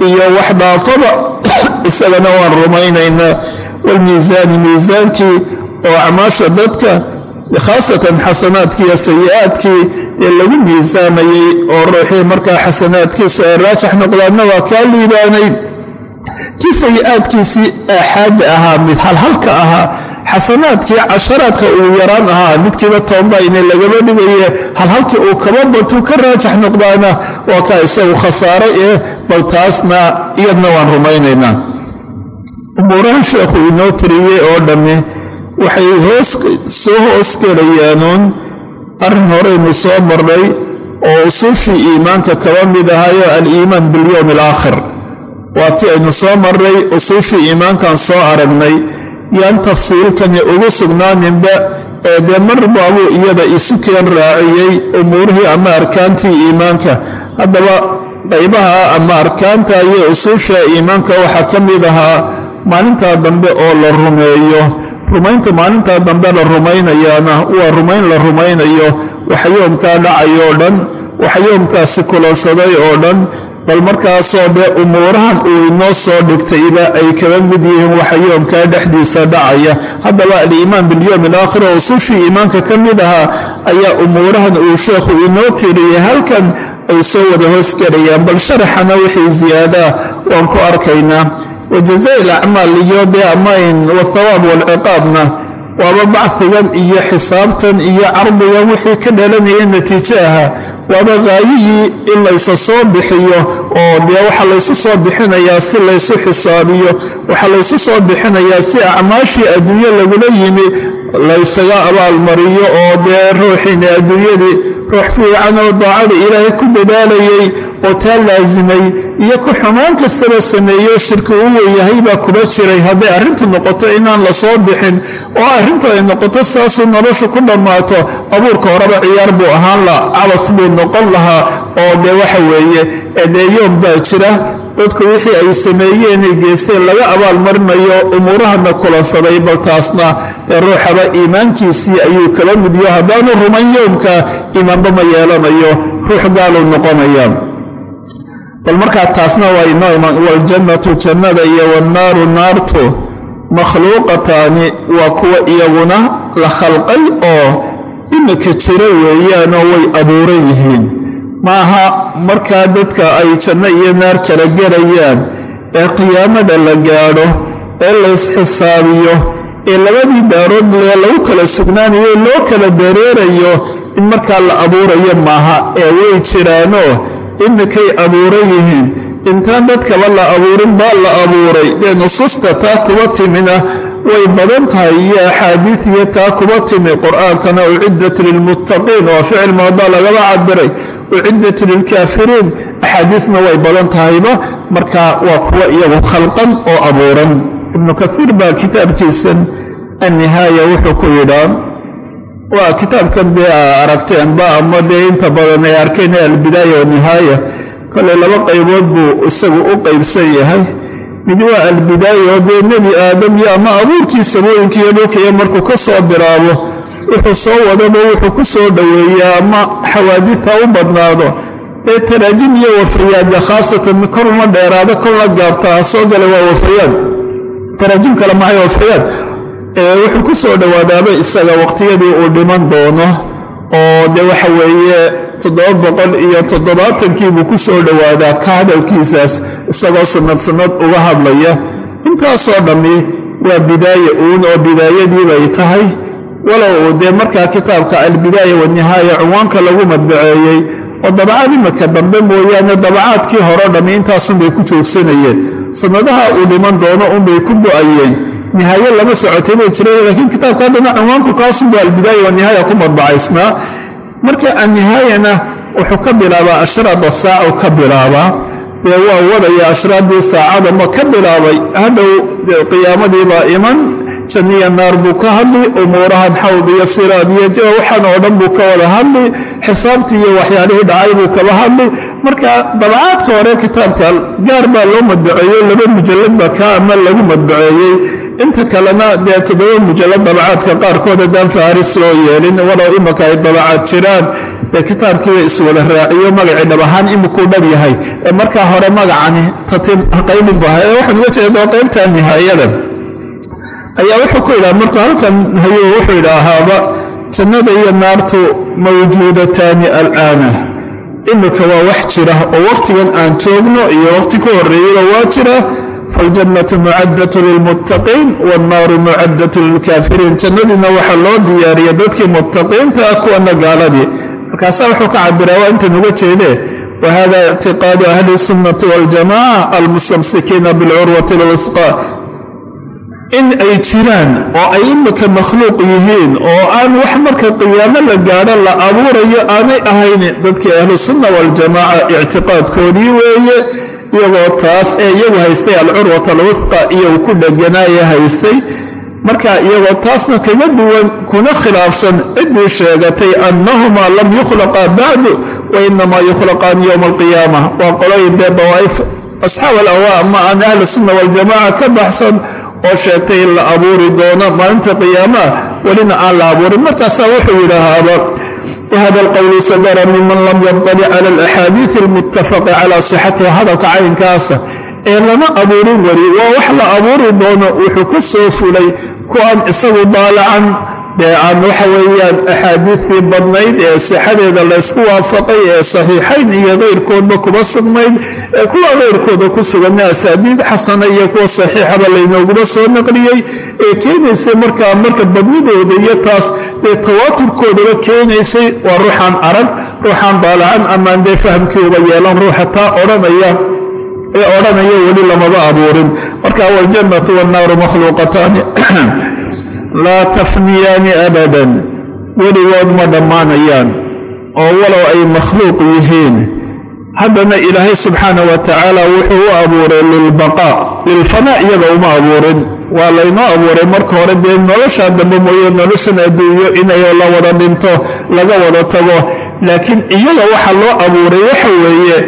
iyo wax dhaafaba <coughs> isagana waan rumaynaynaa. Waalmiisaani miisaankii oo acmaasha dadka khaasatan xasanaadkii iyo sayi-aadkii ee lagu miisaamayey oo ruuxii markaa xasanaadkiisu ay raajax noqdaanna waa kaa liibaanay kii sayi-aadkiisii aaxaadda ahaa mid halhalka ahaa xasanaadkii casharaadka uu yaraan ahaa midkiiba tobanbayne lagaba dhigaye halhalkii uu kaba batuu ka raajax noqdaana waa kaa isagu khasaaray ee bal taasna iyadna waan rumaynaynaa. Umuurahan sheekhu inoo tiriyey oo dhammi waxay soo hoosgelayaanuun arrin horeynu soo marnay oo usuushii iimaanka kaba mid ahayo aliimaan bilyowmi alaakhir waatii aynu soo marnay usuushii iimaankan soo aragnay. Yaan tafsiilkani ugu sugnaaninba ee dee mar baabuu iyada isu keen raaciyey umuurihii ama arkaantii iimaanka. Haddaba qaybaha ama arkaanta iyo usuusha iimaanka waxaa ka mid ahaa maalintaa dambe oo la rumeeyo. Rumaynta maalintaa dambe la rumaynayaana waa rumayn la rumaynayo waxa yoomkaa dhacay oo dhan waxa yoomkaasi kulansaday oo dhan bal markaasoo dee umuurahan uu inoo soo dhigtayba ay kaba mid yihiin waxa yoomkaa dhexdiisa dhacaya. Haddaba aliimaan bilyowmi alaakhir oo usuushii iimaanka ka mid ahaa ayaa umuurahan uu sheekhu inoo tiriyay halkan ay soo wada hoosgelayaan bal sharaxana wixii ziyaadaa waan ku arkaynaa. Wajazaa ilacmaal iyo dee wathawaab waalciqaabna waaba bachigan iyo xisaabtan iyo cardigan wixii ka dhalanaya natiijo aha waaba qaayihii in laysa soo bixiyo oo dee waxaa laysu soo bixinayaa si laysu xisaabiyo waxaa laysu soo bixinayaa si acmaashii adduunye lagula yimi laysaga abaalmariyo oo dee ruuxiina adduunyadii ruux fiican oo daacada ilaahay ku dadaalayay oo taa laasimay iyo ku xumaan kastaba sameeyo shirki u weyahay baa kuba jiray. Hadday arrintu noqoto inaan la soo bixin oo arrintu ay noqoto saasuu noloshu ku dhammaato abuurka horeba ciyaar buu ahaan laha cabas buu noqon lahaa oo dee waxa weeye dee yoom baa jira dadku wixii ay sameeyeenay geysteen laga abaalmarinayo umuurahana kulansaday bal taasna ruuxaba iimaankiisii ayuu kala midiyo. Haddaanu rumayn yoomka iimaanba ma yeelanayo ruux gaaluu noqonaya bal markaa taasna waa inoo iman jannada iyo wannaaru naartu makhluuqataani waa kuwa iyaguna la khalqay oo imika jira weeyaanoo way abuuran yihiin maaha markaa dadka ay janno iyo naar kala gelayaan ee qiyaamada la gaadho ee laysxisaabiyo ee labadii daarood lee lagu kala sugnaanayo loo kala dareerayo in markaa la abuurayo maaha ee way jiraanoo imikay abuuran yihiin intaan dadkaba la abuurin baa la abuuray. Dee nusuusta taa kuba timina way badan tahay iyo axaadiidiyo taa kuba timi. Qur'aankana uciddat lilmuttaqiin waa ficil moodaa lagaba cabiray uciddat lilkaafiriin axaadiisna way badan tahayba marka waa kuwa iyagu khalqan oo abuuran. Ibnu kaiir baa kitaabkiisan annihaaya wuxuu ku yidhaa waa kitaabkan dee a aragteenba ama dee inta badan ay arkeen albidaaya wanihaaya koley laba qaybood buu isagu u qaybsan yahay. Mid waa albidaaya oo dee nebi aadam iyo ama abuurkii samooyinkiiyo dhulkaiyo markuu ka soo bilaabo wuxuu soo wadaba wuxuu ku soo dhoweeyaa ama xawaadita u badnaado. Dee taraajim iyo wafayaadba khaasatan kolna dheeraado kolna gaabtaa soo gala waa wafayaad taraajim kale mahay wafayaad wuxuu ku soo dhowaadaaba isaga waqtiyadii uu dhiman doono oo de waxa weeye toddoba boqol iyo toddobaatankiibuu ku soo dhowaadaa ka hadalkiisaas isagoo sanad sanad uga hadlaya. Intaasoo dhammi waa bidaaye uun oo bidaayadii bay tahay. Walow dee markaa kitaabka albidaaya wanihaaya cinwaanka lagu madbaceeyey oo dabacaad imika dambe mooyaane dabacaadkii hore dhammi intaasunbay ku joogsanayeen sanadaha uu dhiman doono unbay ku go'ayeen nihaaye lama socotay bay jireen laakiin kitaabka haddana cinwaanku kaasunba albidaaya wanihaaya ku madbacaysnaa marka annihaayana wuxuu ka bilaabaa ashraada saacu ka bilaabaa dee waa wadaya ashraaddii saacada ma ka bilaabay hadhow qiyaamadiibaa iman janniya naar buu ka hadli umuurahan xawd iyo siraad iyo waxaan oo dhan buu ka wada hadli xisaabtii iyo waxyaalihii dhacay buu kaba hadli marka dabacaadka hore kitaabka gaar baa loo madbaceeyo laba mujallad baa kaa ama lagu madbaceeyey inta kalena dee toddoba mujallad dabacaadka qaarkood haddaan faaris loo yeelin walow imika ay dabacaad jiraan ee kitaabkiiba iswada raaciyo magacii dhab ahaan imikuu dhab yahay. Ee markaa hore magacani qaybinbu ahaa. Ee waxaan uga jeeda qaybta nihaayada ayaa wuxuu ku yidhaha markuu halkan hayo wuxuu yidhaahaaba jannada iyo naartu mawjuudataani alaana. Imika waa wax jira oo wakhtigan aan joogno iyo wakhti ka horreeyaba waa jira faljannatu mucaddatu lilmuttaqiin wannaaru mucaddatu lilkaafiriin jannadiina waxaa loo diyaariya dadkii muttaqiinta ah kuwana gaaladii markaasaa wuxuu ka cabiraa waa intan uga jeedee wahada ictiqaadu ahli sunnati waljamaca almustamsikiina bilcurwati lwisqa in ay jiraan oo ay imika makhluuq yihiin oo aan wax marka qiyaamo la gaadho la abuurayo aanay ahayn dadkii ahlusunna waljamaaca ictiqaadkoodii weeye iyagoo taas ee iyagu haystay alcurwat alwusqa iyagu ku dheganaaya haystay. Marka iyagoo taasna kaga duwan kuna khilaafsan ciddii sheegatay annahumaa lam yukhlaqaa bacdu wa inamaa yukhlaqaan yowma alqiyaama. Waa qoloyin dee dawaa'if. Asxaab alawaa ama aan ahlu sunna waljamaca ka baxsan oo sheegtay in la abuuri doono maalinta qiyaamaha welina aan la abuurin. Markaasaa wuxuu yidhaahaaba wahada alqowlu sadara miman lam yadalic cala alaxaadiidi almuttafaqi calaa sixatiha hadalka caynkaasa ee lama abuurin weli waa wax la abuuri doono wuxuu ka soo fulay kuwaan isagu daalacan dee aan waxa weeyaan axaadiistii badnayd ee sixadeeda laysku waafaqay ee saxiixayn iyo keyrkoodba kuba sugnayd ee kuwa keyrkooda ku suganna asaadiid xasana iyo kuwa saxiixaba laynooguma soo naqliyey ee keenaysay markaa marka badnidooda iyo taas dee tawaaturkoodaba keenaysay waa ruuxaan arag ruuxaan daalacan amaan dee fahamkii yeelan ruuxa taa odhanaya ee odhanaya weli lamaba abuurin. Marka waljannatu wannaaru makhluuqataani laa tafniyaani abadan weligood ma dhammaanayaan oo walow ay makhluuq yihiin haddana ilaahay subxaana wa tacaala wuxuu u abuuray lilbaqaa lilfanaa iyaga uma abuurin waa laynoo abuuray marka hore dee noloshaa dambe mooye noloshan adduunyo inay la wada dhinto laga wada tago laakiin iyaga waxa loo abuuray waxa weeye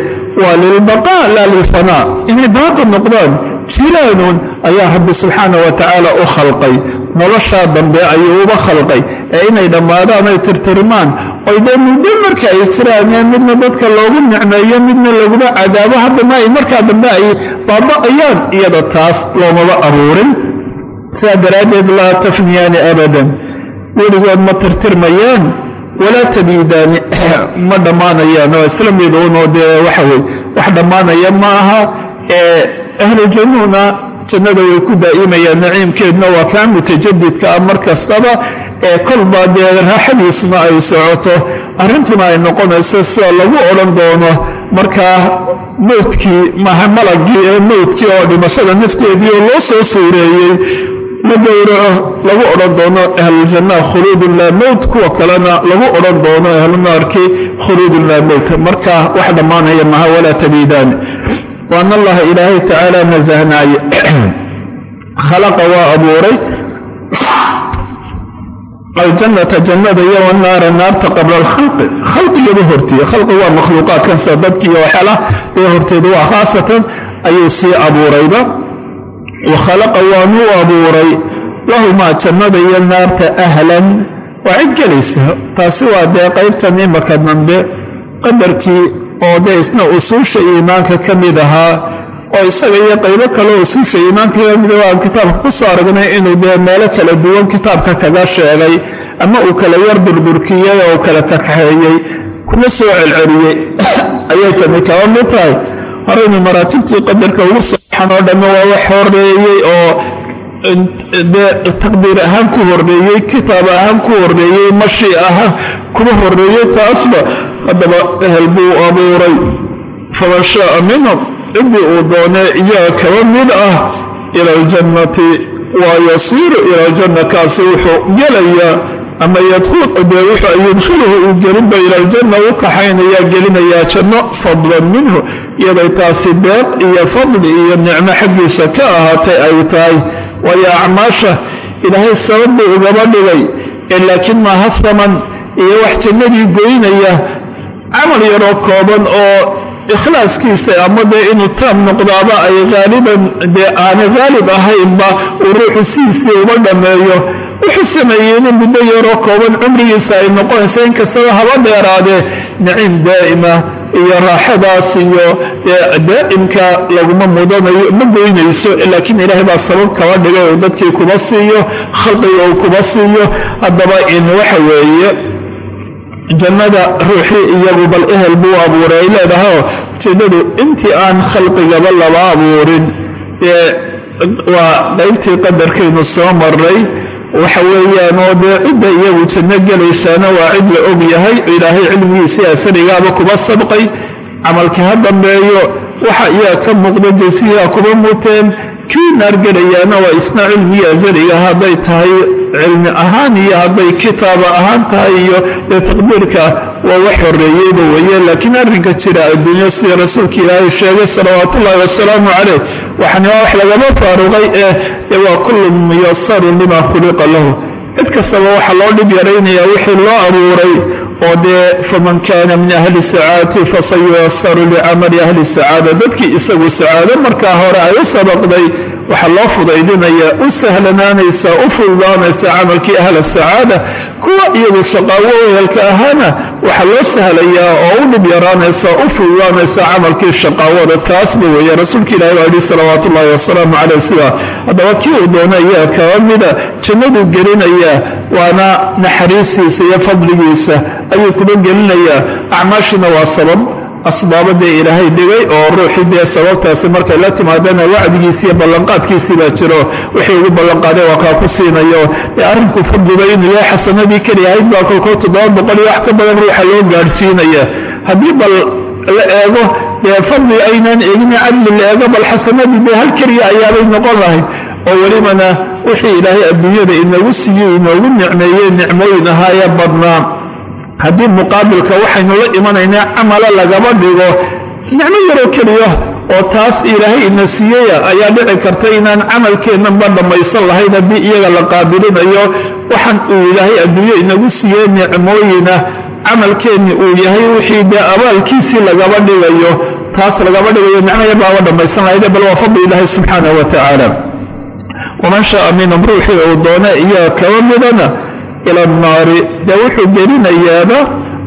waa lilbaqaa laa lilfanaa inay baaqi noqdaan jiraanuun ayaa rabbi subxaana wa tacaala u khalqay. Noloshaa dambe ayuu uba khalqay. Ee inay dhammaadaan ay tirtirmaan oy dee muddo marka ay jiraaneen midna dadka loogu nicmeeyo midna laguma cadaabo haddana ay markaa dambe ay baaba'ayaan iyada taas loomaba abuurin sidaa daraaddeed laa tafniyaani abadan. Weligood ma tirtirmayaan walaa tabiidaani <clears throat> ma dhammaanayaan oo isla miduunoo dee waxawey wax dhammaanaya ma aha. Ee ahlu jannuuna jannada way ku daa'imayaan naciimkeedna waa kaa mutajadidka ah mar kastaba ee kolba dee raaxadiisuna ay socoto. Arrintuna ay noqonayso sida lagu odhan doono markaa mowdkii maha malagii ee mowdkii oo dhimashada nafteedii oo loo soo suureeyey la gowraco lagu odhan doono ahluljanna khuluudun laa mowt kuwa kalena lagu odhan doono ahlunaarkii khuluudun laa mowt marka wax dhammaanaya maha walaa tabiidaani waan allaha ilaahay tacaala nasahnaaye <clears throat> khalaqa waa abuuray. Aljannata jannada iyo wanaara naarta qabla alkhalqi. Khalqigaba hortiye. Khalqi waa makhluuqaadkan sida dadkiiyo waxyaalaha ee horteeda waa khaasatan ayuu sii abuurayba wa khalaqa waanuu abuuray. Lahumaa jannada iyo naarta ahlan. Waa cid gelaysa. Taasi waa dee qaybtan imaka dambe. Qadarkii oo dee isna usuusha iimaanka ka mid ahaa oo isaga iyo qaybo kale usuusha iimaanka ka mid aan kitaabka ku soo aragnay inuu dee meelo kala duwan kitaabka kaga sheegay ama uu kala yar burburkiyey oo kala kakaxeeyey kuna soo celceliyey <coughs> ayay tani kaba mid tahay. Horaynu maraatibtii qadarka ugu saxan oo dhamme waa wax horeeyey oo taqdiir ahaan ku horreeyey kitaab ahaan ku horreeyey mashi ahaan kuma horreeyey taasba haddaba ehel buu abuuray. Faman shaaa minhum ciddii uu doonee iyaga kaba mid ah ila aljannati waa yasiiru ila aljanna kaasi wuxuu gelayaa ama yadee yudkhiluhu uu gelinba ila aljanna u kaxaynayaa gelinayaa janno fadlan minhu iyaday taasi deeq iyo fadli iyo nicmo xaggiisa ka ahaatay ay tahay. Waayo acmaasha ilaahay sabab buu ugaba dhigay ee laakiin maaha haman iyo wax jannadii goynaya camal yaroo kooban oo ikhlaaskiisa ama dee inuu taam noqdaaba ay haaliban dee aanay haalib ahaynba uu ruuxu sidiisii uba dhammeeyo wuxuu sameeyey in muddo yaroo kooban cumrigiisa ay noqonayso inkastaba haba dheeraadee naciim daa'ima iyo raaxadaas iyo daa'imka laguma mudanayo ma goynayso laakiin ilaahay baa sabab kaba dhigay uu dadkii kuba siiyo khalqiga uu kuba siiyo. Haddaba in waxa weeye jannada ruuxii iyagu bal ehel buu abuuray ay leedahayoo ujeeddadu intii aan khalqigaba laba abuurin waa qaybtii qadarkaynu soo maray waxa weeyaan oo dee cidda iyagu janno gelaysaana waa cid la og yahay ilaahay cilmigiisii asarigaaba kuba sabqay. Camalkii ha dambeeyo waxa iyaga ka muuqda jasiyaa kuba muteen. Kii naargelayaana waa isna cilmigii asariga hadday tahay cilmi ahaan iyo hadday kitaaba ahaan tahay iyo taqdiirka waa wax horeeyeyba weeye. Laakiin arrinka jira adduunyo sida rasuulka ilaahay sheegay salawaatuullahi wasalaamu caleyh waxani waa wax lagama faaruqay ee waa kullu muyasarun lima khuliqa lahu. Cid kastaba waxaa loo dhib yaraynayaa wixii loo abuuray oo dee faman kaana min ahli sacaadati fasayuyasaru licamali ahli sacaada dadkii isagu sacaado markaa hore ay u sabaqday waxaa loo fudaydinayaa u sahlanaanaysaa u fududaanaysaa camalkii ahla sacaada kuwa iyagu shaqaawo ehelka ahaana waxaa loo sahlayaa oo u dhib yaraanaysaa u fududaanaysaa camalkii shaqaawada. Taasba weeye rasuulka ilahi baa yihi salawaatu ullahi wasalaamu caleyh sidaa haddaba kii uu doona iyaga kaba mida jannaduu gelinayaa waana naxariistiisa iyo fadligiisa ayuu kuba gelinayaa acmaashina waa sabab asbaabadee ilaahay dhigay oo ruuxii dee sababtaasi markay la timaadana wacdigiisi iyo ballanqaadkiisii baa jiro. Wixii ugu ballanqaaday waa kaa ku siinayo. Ee arrinku fadliba inuu yahay xasanadii keliya ahayd baa kolkoo toddoba boqol iyo wax ka badan ruuxa loo gaadhsiinaya. Haddii bal la eego dee fadli aynaan eegina cadli la eego bal xasanadii dee hal keliya ayaabay noqon lahayd. Oo welibana wixii ilaahay adduunyada inagu siiyey inoogu nicmeeyey nicmooyin ahaayee badnaa haddii muqaabilka waxaynu la imanaynaa camala lagaba dhigo nicmo yaroo keliya oo taas ilaahay ina siiyeya ayaa dhici karta inaan camalkeennanba dhammaysan lahayn haddii iyaga la qaabilinayo. Waxaan uu ilaahay adduunyo inagu siiyey nicmooyina camalkeenni uu yahay wixii dee abaalkiisii lagaba dhigayo taas lagaba dhigayo nicmo yar baaba dhammaysan lahayde bal waa fadli ilaahay subxaanah wa tacaala waman shaaa minhum ruuxii uu doona iyaga kaba midana ila annaari dee wuxuu gelinayaaba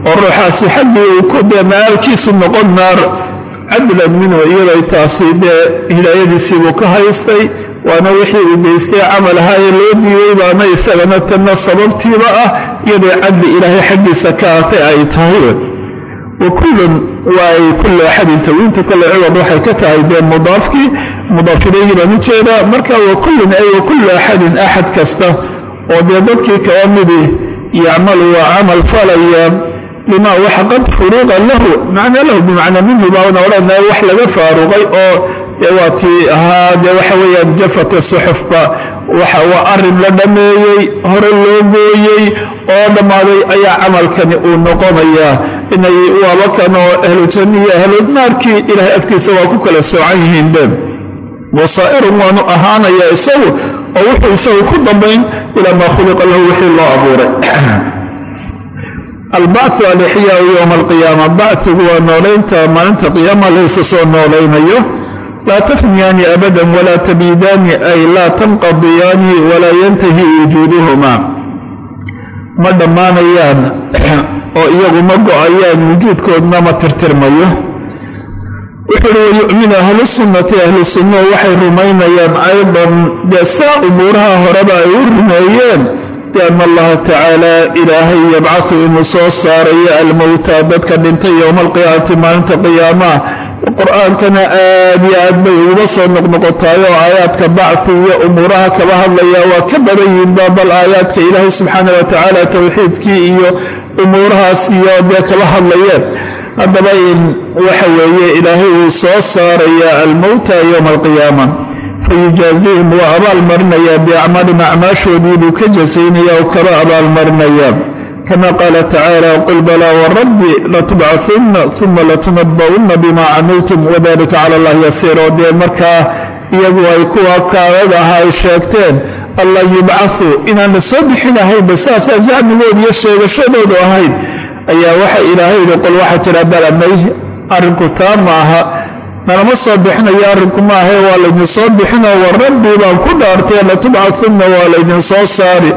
oo ruuxaasi xaggii uu ku dee maalkiisu noqon naar cadlan minhu iyaday taasi dee hidaayadiisiibuu ka haystay waana wixii uu geystay camal ahaayee loo diiday baana isagana tanna sababtiiba ah iyaday cadli ilaahay xaggiisa ka atay ay tahay. Wa kullun waay kullu axadin tawiintu kale ciwad waxay ka tahay dee mudaafkii mudaaf ilayhi baan u jeedaa marka wa kullun ay wa kullu axadin axad kasta oo dee dadkii kaba midi yacmalu waa camal falaya lima waxa qad furuqa lahu macnaa lahu bimacnaa minhu baana odhanaya wax laga faaruqay oo waa tii ahaa dee waxa weeyaan jafata suxufba waxa waa arrin la dhammeeyey hore loo gooyey oo dhammaaday ayaa camalkani uu noqonayaa inay waaba kan oo ahlu janni iyo ahlu naarkii ilaahay agtiisa waa ku kala soocan yihiin be wasaa'irun waanu ahaanayaa isagu oo wuxuu isagu ku dambayn ilaa maa khuliqa lahu wixii loo abuuray. Albacu alixyaau yowma alqiyaama bactigu waa noolaynta maalinta qiyaama laysa soo noolaynayo laa tafniyaani abadan walaa tabiidaani ay laa tanqadiyaani walaa yantahi wujuuduhumaa. Ma dhammaanayaan <coughs> oo iyagu ma go'ayaan wujuudkoodna ma tirtirmayo wuxuu uhi wayu'minu ahlu sunnati ahlu sunnuhu waxay rumaynayaan aydan dee umuuraha horeba ay u rumeeyeen bianna allaha tacaala ilaahay yabcasu inuu soo saarayo almowta dadka dhintay yowma alqiyaamati maalinta qiyaamaha. Qur'aankana aad iyo aad bay uguba soo noqnoqotaayoo aayaadka bacfi iyo umuuraha kaba hadlaya waa ka badan yihinba bal aayaadka ilaahay subxaana wa tacaala towxiidkii iyo umuurahaas iyo dee kaba hadlayeen haddaba in waxa weeye ilaahay uu soo saarayaa almowta yowma alqiyaama fayujaaziihim waa abaalmarinayaa biacmaalin acmaashoodii buu ka jasaynaya oo kaba abaalmarinayaa kama qaala tacaala qul balaa warabbi latubcahunna uma latunaba'unna bima camiltum wadalika cala allahi yasiir. Oo dee markaa iyagu ay kuwa kaadada aha ay sheegteen alla yubcahuu inaan la soo bixinahaynba saasaa zacmigood iyo sheegashadoodu ahayd ayaa waxa ilaahay yidhi qol waxaa jira bala may arrinku taa maaha. Nalama soo bixinayo arrinku maahae waa laydin soo bixinoo warabbii baan ku dhaartee latubcahunna waa laydin soo saari.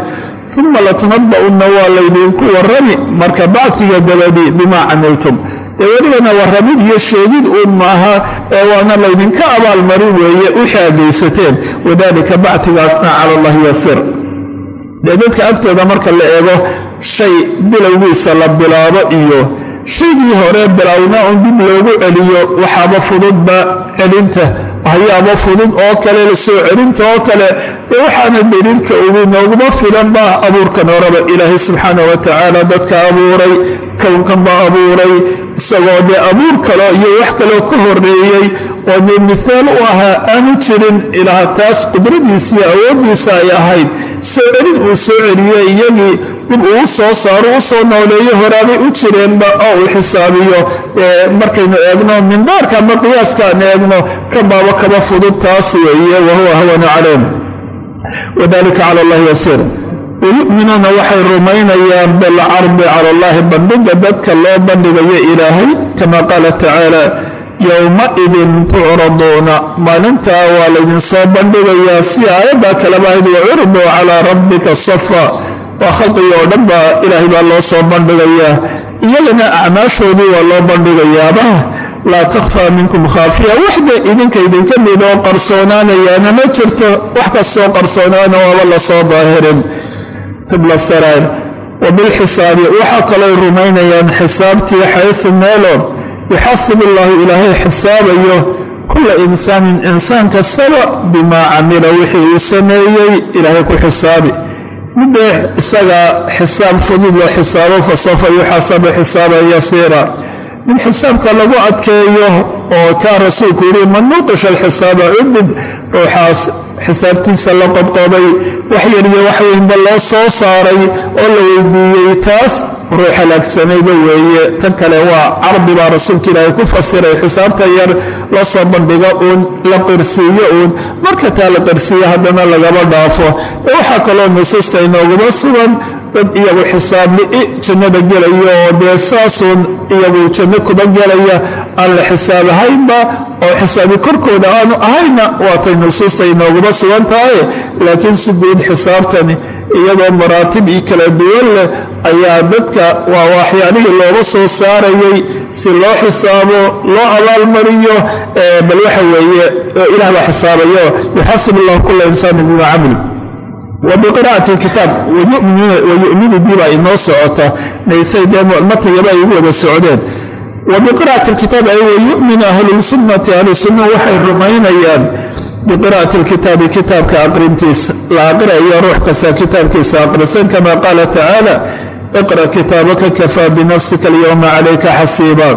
Uma latunaba'unna waa laydinku warrami. Marka bactiga dabadii bimaa camiltum. Dee welibana warramid iyo sheegid uun maaha ee waana laydinka abaalmarin weeye wixii aad geysateen wadalika bactigaasna cala allahi yasir dee dadka agtooda marka la eego shay bilowgiisa la bilaabo iyo shaygii hore bilowna un dib loogu celiyo waxaaba fududba celinta waxyaaba fudud oo kale soo celinta oo kale dee waxaana daliilka ugu nooguma filan ba abuurkan horeba ilaahay subxaana wa tacaala dadka abuuray kownkan baa abuuray isagoo dee abuur kalo iyo wax kaloo ka horeeyey oo dee mihaal u ahaa aanu jirin ilaa taas qudradiisiiyo awooddiisa ay ahayd. Soo celin uu soo celiyey iyagii dib uu soo saaro u soo nooleeyo horaabay u jireenba oo uu xisaabiyo markaynu eegno mindaarka ama qiyaaskaan eegno ka baaba kaba fudud taas weeye wahuwa hawanu calayhim wadalika cala allahi yasiir. Wayu'minuuna waxay rumaynayaan bilcardi cala allahi bandhiga dadka loo bandhigayo ilaahay kama qaala tacaala yowmaidin tucraduuna maalintaa waa laydinsoo bandhigayaa si aayaddaa kaleba ahayd wacuriduu calaa rabbika safa waa khalqiga oo dhan baa ilaahay baa loo soo bandhigayaa iyagana acmaashoodii waa loo bandhigayaaba laa takhfaa minkum khaafiya. Waxba idinka idinka mid oo qarsoonaanayaana ma jirto wax kastoo qarsoonaana waaba la soo daahirin tibla sarair wa waxaa kalooy rumaynayaan xisaabtii xaysu meelo yuxasib illaahu ilaahay xisaabayo kulla insaanin insaan kastaba bimaa camila wixii uu sameeyey. Ilaahay ku xisaabi midda isaga xisaab fudud loo xisaabo fa sawfa yuxasabu xisaaban yasiira in xisaabka lagu adkeeyo oo kaa rasuulku yidhi man nuuqisha alxisaaba cudib ruuxaas xisaabtiisa la qodqoday wax yariyo waxweynba loo soo saaray oo la weydiiyey taas ruux halaagsanayba weeye. Tan kale waa cardi baa rasuulka ilaahay ku fasiray xisaabta yar la soo bandhigo uun la qirsiiyo uun. Marka taa la qirsiiyo haddana lagaba dhaafo. Waxaa kaloo nusuusta inooguma sugan dad iyagu xisaabli-i jannada gelayo oo dee saasuun iyagu janno kuba gelaya. Aan la xisaab ahaynba oo xisaabi korkooda aanu ahayna waatay nusuusta inooguma sugan tahay. Laakiin si guud xisaabtani iyadoo maraatib io kala duwan leh ayaa dadka waa waxyaalihii looga soo saarayay. Si loo xisaabo loo abaalmariyo bal waxa weeye ilaah baa xisaabayo. Yuxasib allahu kula insaanin bima camil wa biqira'ati lkitaab wayu'minidii baa inoo socota. Naysay dee matagaba ay ugu wada socdeen. Wa biqira'ati lkitaab ay wayu'minu ahlusunnati ahlusunna waxay rumaynayaan. Biqira'ati lkitaabi kitaabka aqrintiisa la aqriayo ruux kasta kitaabkiisa aqrisan kama qaala tacaala iqra kitaabaka kafaa binafsika alyowma calayka xasiiba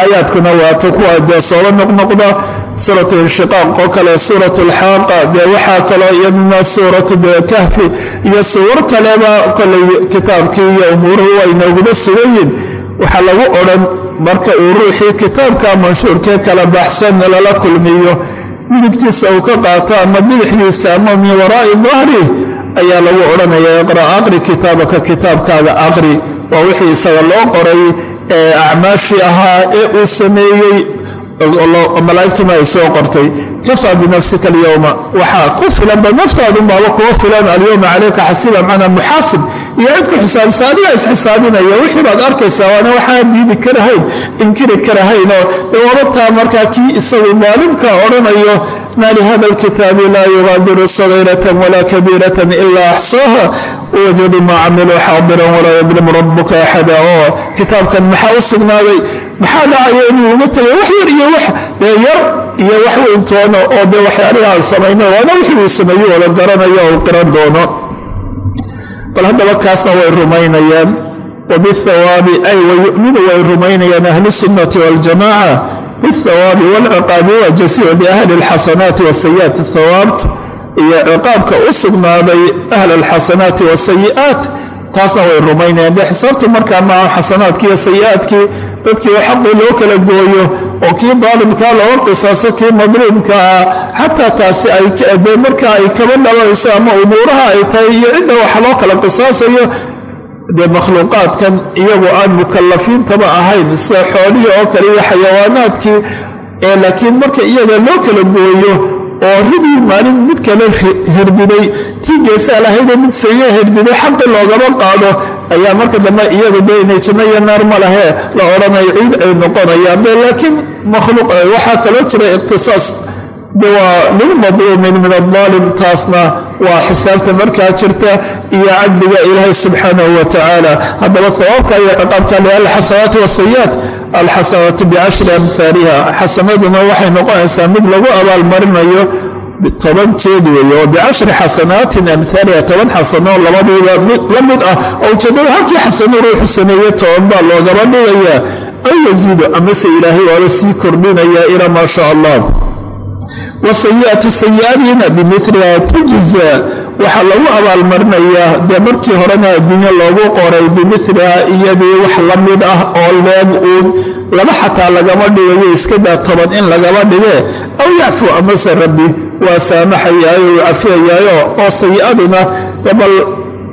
aayaadkuna waata kuwa dee sooba noqnoqda suuratu inshiqaaq oo kale suuratu alxaaqa dee waxaa kaloo iyaduna suuratu kahfi iyo suwar kaleba kolay kitaabkii iyo umuuruhu way nooguba sugayin waxaa lagu odhan marka uu ruuxii kitaabka manshuurkee kala baxsan lala kulmiyo midigtiisa uu ka qaato ama bidixdiisa ama min waraa'i dahri ayaa lagu odhanaya iqra' aqri kitaabaka kitaabkaaga aqri waa wixii isaga loo qoray ee acmaashii ahaa ee uu sameeyey malaa'igtuna ay soo qortay kafaa binafsika alyowma. Waxaa ku filanba naftaadunbaaba kuwa filan. Alyowma calayka xasiiba macnaa muxaasib. Iyo cid ku xisaabisa adigaa isxisaabinaya wixii baad arkaysaa waana waxaan diidi karahayn inkiri karahaynoo dee wabataa markaa kii isagu daalimka odhanayo ma lihada alkitaabi laa yugaadiru sagiiratan walaa kabiiratan ilaa axsaaha. Wajadu maa camiluu xaadiran walaa yadlimu rabuka axada. Oo kitaabkan maxaa u sugnaaday? Maxaa dhacaya inuu uga tegay wax yar iyo wax. Dee yar iyo wax weyntoona oo dee waxyaalihaan samayna waana wixii uu sameeyo wada garanayo oo qiran doono. Bal haddaba kaasna way rumaynayaan. Wabihawaabi ay wayuminu way rumaynayaan ahlusunnati waljamaca bihawaabi walciqaabi waa jasiicu liahli alxasanaati wasayi'aati hawaabta iyo ciqaabka u sugnaaday ahla alxasanaati wasayi'aat taasna way rumaynayaan. Dee xisaabtu markaa maaha xasanaadkii iyo sayi'aadkii dadkii oo xaqii loo kala gooyo oo kii daalimkaa looga qisaaso kii madluumka ah xataa taasi ay markaa ay kaba dhalanayso ama umuuraha ay tahay iyo cidda waxa loo kala qisaasayo dee makhluuqaadkan iyagu aan mukallafiintaba ahayn sida xoolihii oo kale iyo xayawaanaadkii ee laakiin marka iyaga loo kala gooyo oo ridii maalin mid kale herdiday tii geesaa lahaydee mid sayo herdiday xaqi loogaba qaado ayaa marka dambe iyagu dee inay janno iyo naar ma lahee la odhanaya ciid ay noqonayaan be laakiin makhluuq waxaa kaloo jira iqtisaas de waa lilmadluumin min adaalim taasna waa xisaabta markaa jirta iyo cadliga ilaahay subxaanahu wa tacaala haddaba hawaabka iyo ciqaabka lialxasanaati wasayi'aat alxasanaatu bicashri amhaaliha xasanaduna waxay noqonaysaa mid lagu abaalmarinayo toban jeed weeye oo bicashri xasanaatin amhaaliha toban xasano labadiiba la mid ah. Oo ujeedada halkii xasano ruuxu sameeye toban baa loogaba dhigayaa. Aw yaziidu amase ilaahay waaba sii kordhinaya ilaa maa sha allah wasayi'atu sayi'adiina bimiliha tujza waxaa lagu abaalmarinayaa dee markii horena adduunyo loogu qoray bimiliha iyadii wax la mid ah oo leeg uun laba xataa lagama dhigayo iskadaa toban in lagama dhige aw yacfu amase rabbi waa saamaxayaayo uu cafiyayaayo oo sayi'aduna bal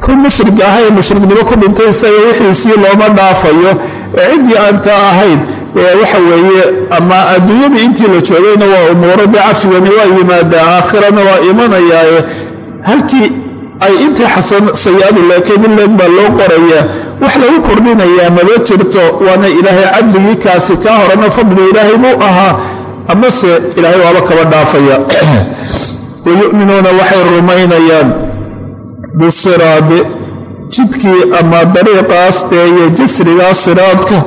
ku mushrig ahayn mushriknimo ku dhintay isaga wixiisii looma dhaafayo. Ee ciddii aantaa ahayn waxa weeye ama adduunyadii intii la joogayna waa umuuro dee waa yimaadaa aakhirana waa imanayaaye halkii ay intii xasan sayi-adu leekayn in leeg baa loo qorayaa wax lagu kordhinayaa maba jirto waana ilaahay cadligii kaasi kaa horena fadli ilaahay buu ahaa amase ilaahay waaba kaba dhaafaya. <clears throat> Wayu'minuuna waxay rumaynayaan bisiraadi jidkii ama dariiqaas dee iyo jisrigaa siraadka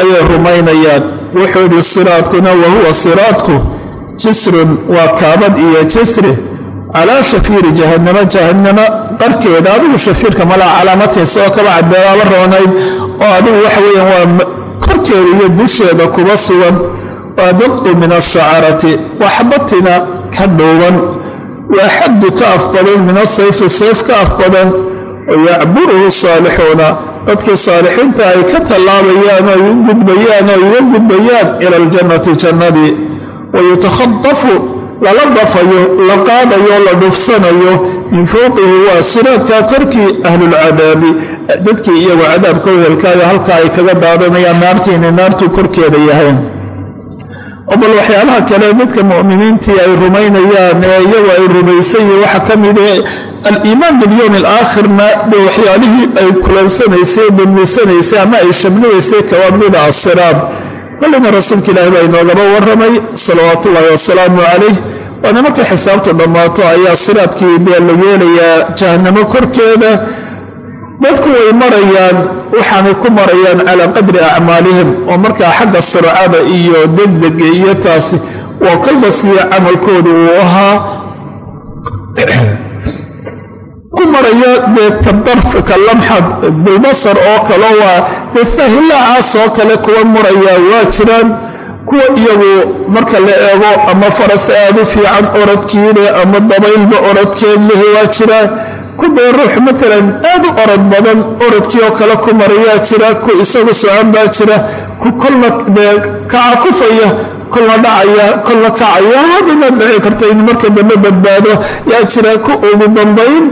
ayay rumaynayaan. Wuxuu yidhi siraadkuna wahuwa siraadku jisrun waa kaabad iyo jisri calaa shafiiri jahannama jahannama qarkeeda adigu shafiirka malaa calaamatiisa oo kaba cabeedaaba roonayd oo adigu waxa weeyaan waa korkeeda iyo dusheeda kuba sugan. Waa dabdu min ashacarati waa xabatina ka dhuuban. Waa xaddu ka af badan min asayfi sayf ka af badan oo yacburuhu saalixuuna dadkii saalixiinta ay ka tallaabayaan oo u gudbayaan oo iga gudbayaan ila aljannati jannadii. Wayutakhadafu lala dafayo la qaadayo la dhufsanayo min fowqihi waa siraadkaa korkii ahlulcadaabi. Dadkii iyagoo cadaabka wehelkaayo halkaa ay kaga daadanayaan naartiina naartuu korkeeda yahayn oo bal waxyaalaha kale dadka mu'miniintii ay rumaynayaan ee iyagu ay rumaysan yihiin waxaa ka mid ah aliimaan bilyowmi alaakhirna de waxyaalihii ay kulansanaysay damnisanaysay ama ay shabnibaysay kaba mida asiraad kollina rasuulka ilaahi baa inoogaba warramay salawaatu ullaahi wasalaamu calayh waana markay xisaabtu dhammaato ayaa siraadkii dee la yeelayaa jahannamo korkeeda. Dadku way marayaan waxaanay ku marayaan calaa qadri acmaalihim oo markaa xagga surcada iyo degdega iyo taasi waa kolba sidii camalkoodu uu ahaa ku maraya dee kadarfka lamxad bilbasar oo kale waa dee saahilacaas oo kale kuwa muraya waa jiraan kuwa iyagu marka la eego ama faras aad u fiican oradkiile ama dabaylba oradkeed leh waa ku dee ruux matalan aad u orad badan oradkii oo kale ku marayaa jira ku isagu socon baa jira ku kolna dee kaca kufaya kolna dhacaya kolna kacaya hadina dhici karta in marka dambe badbaado. Yaa jira ku ugu dambayn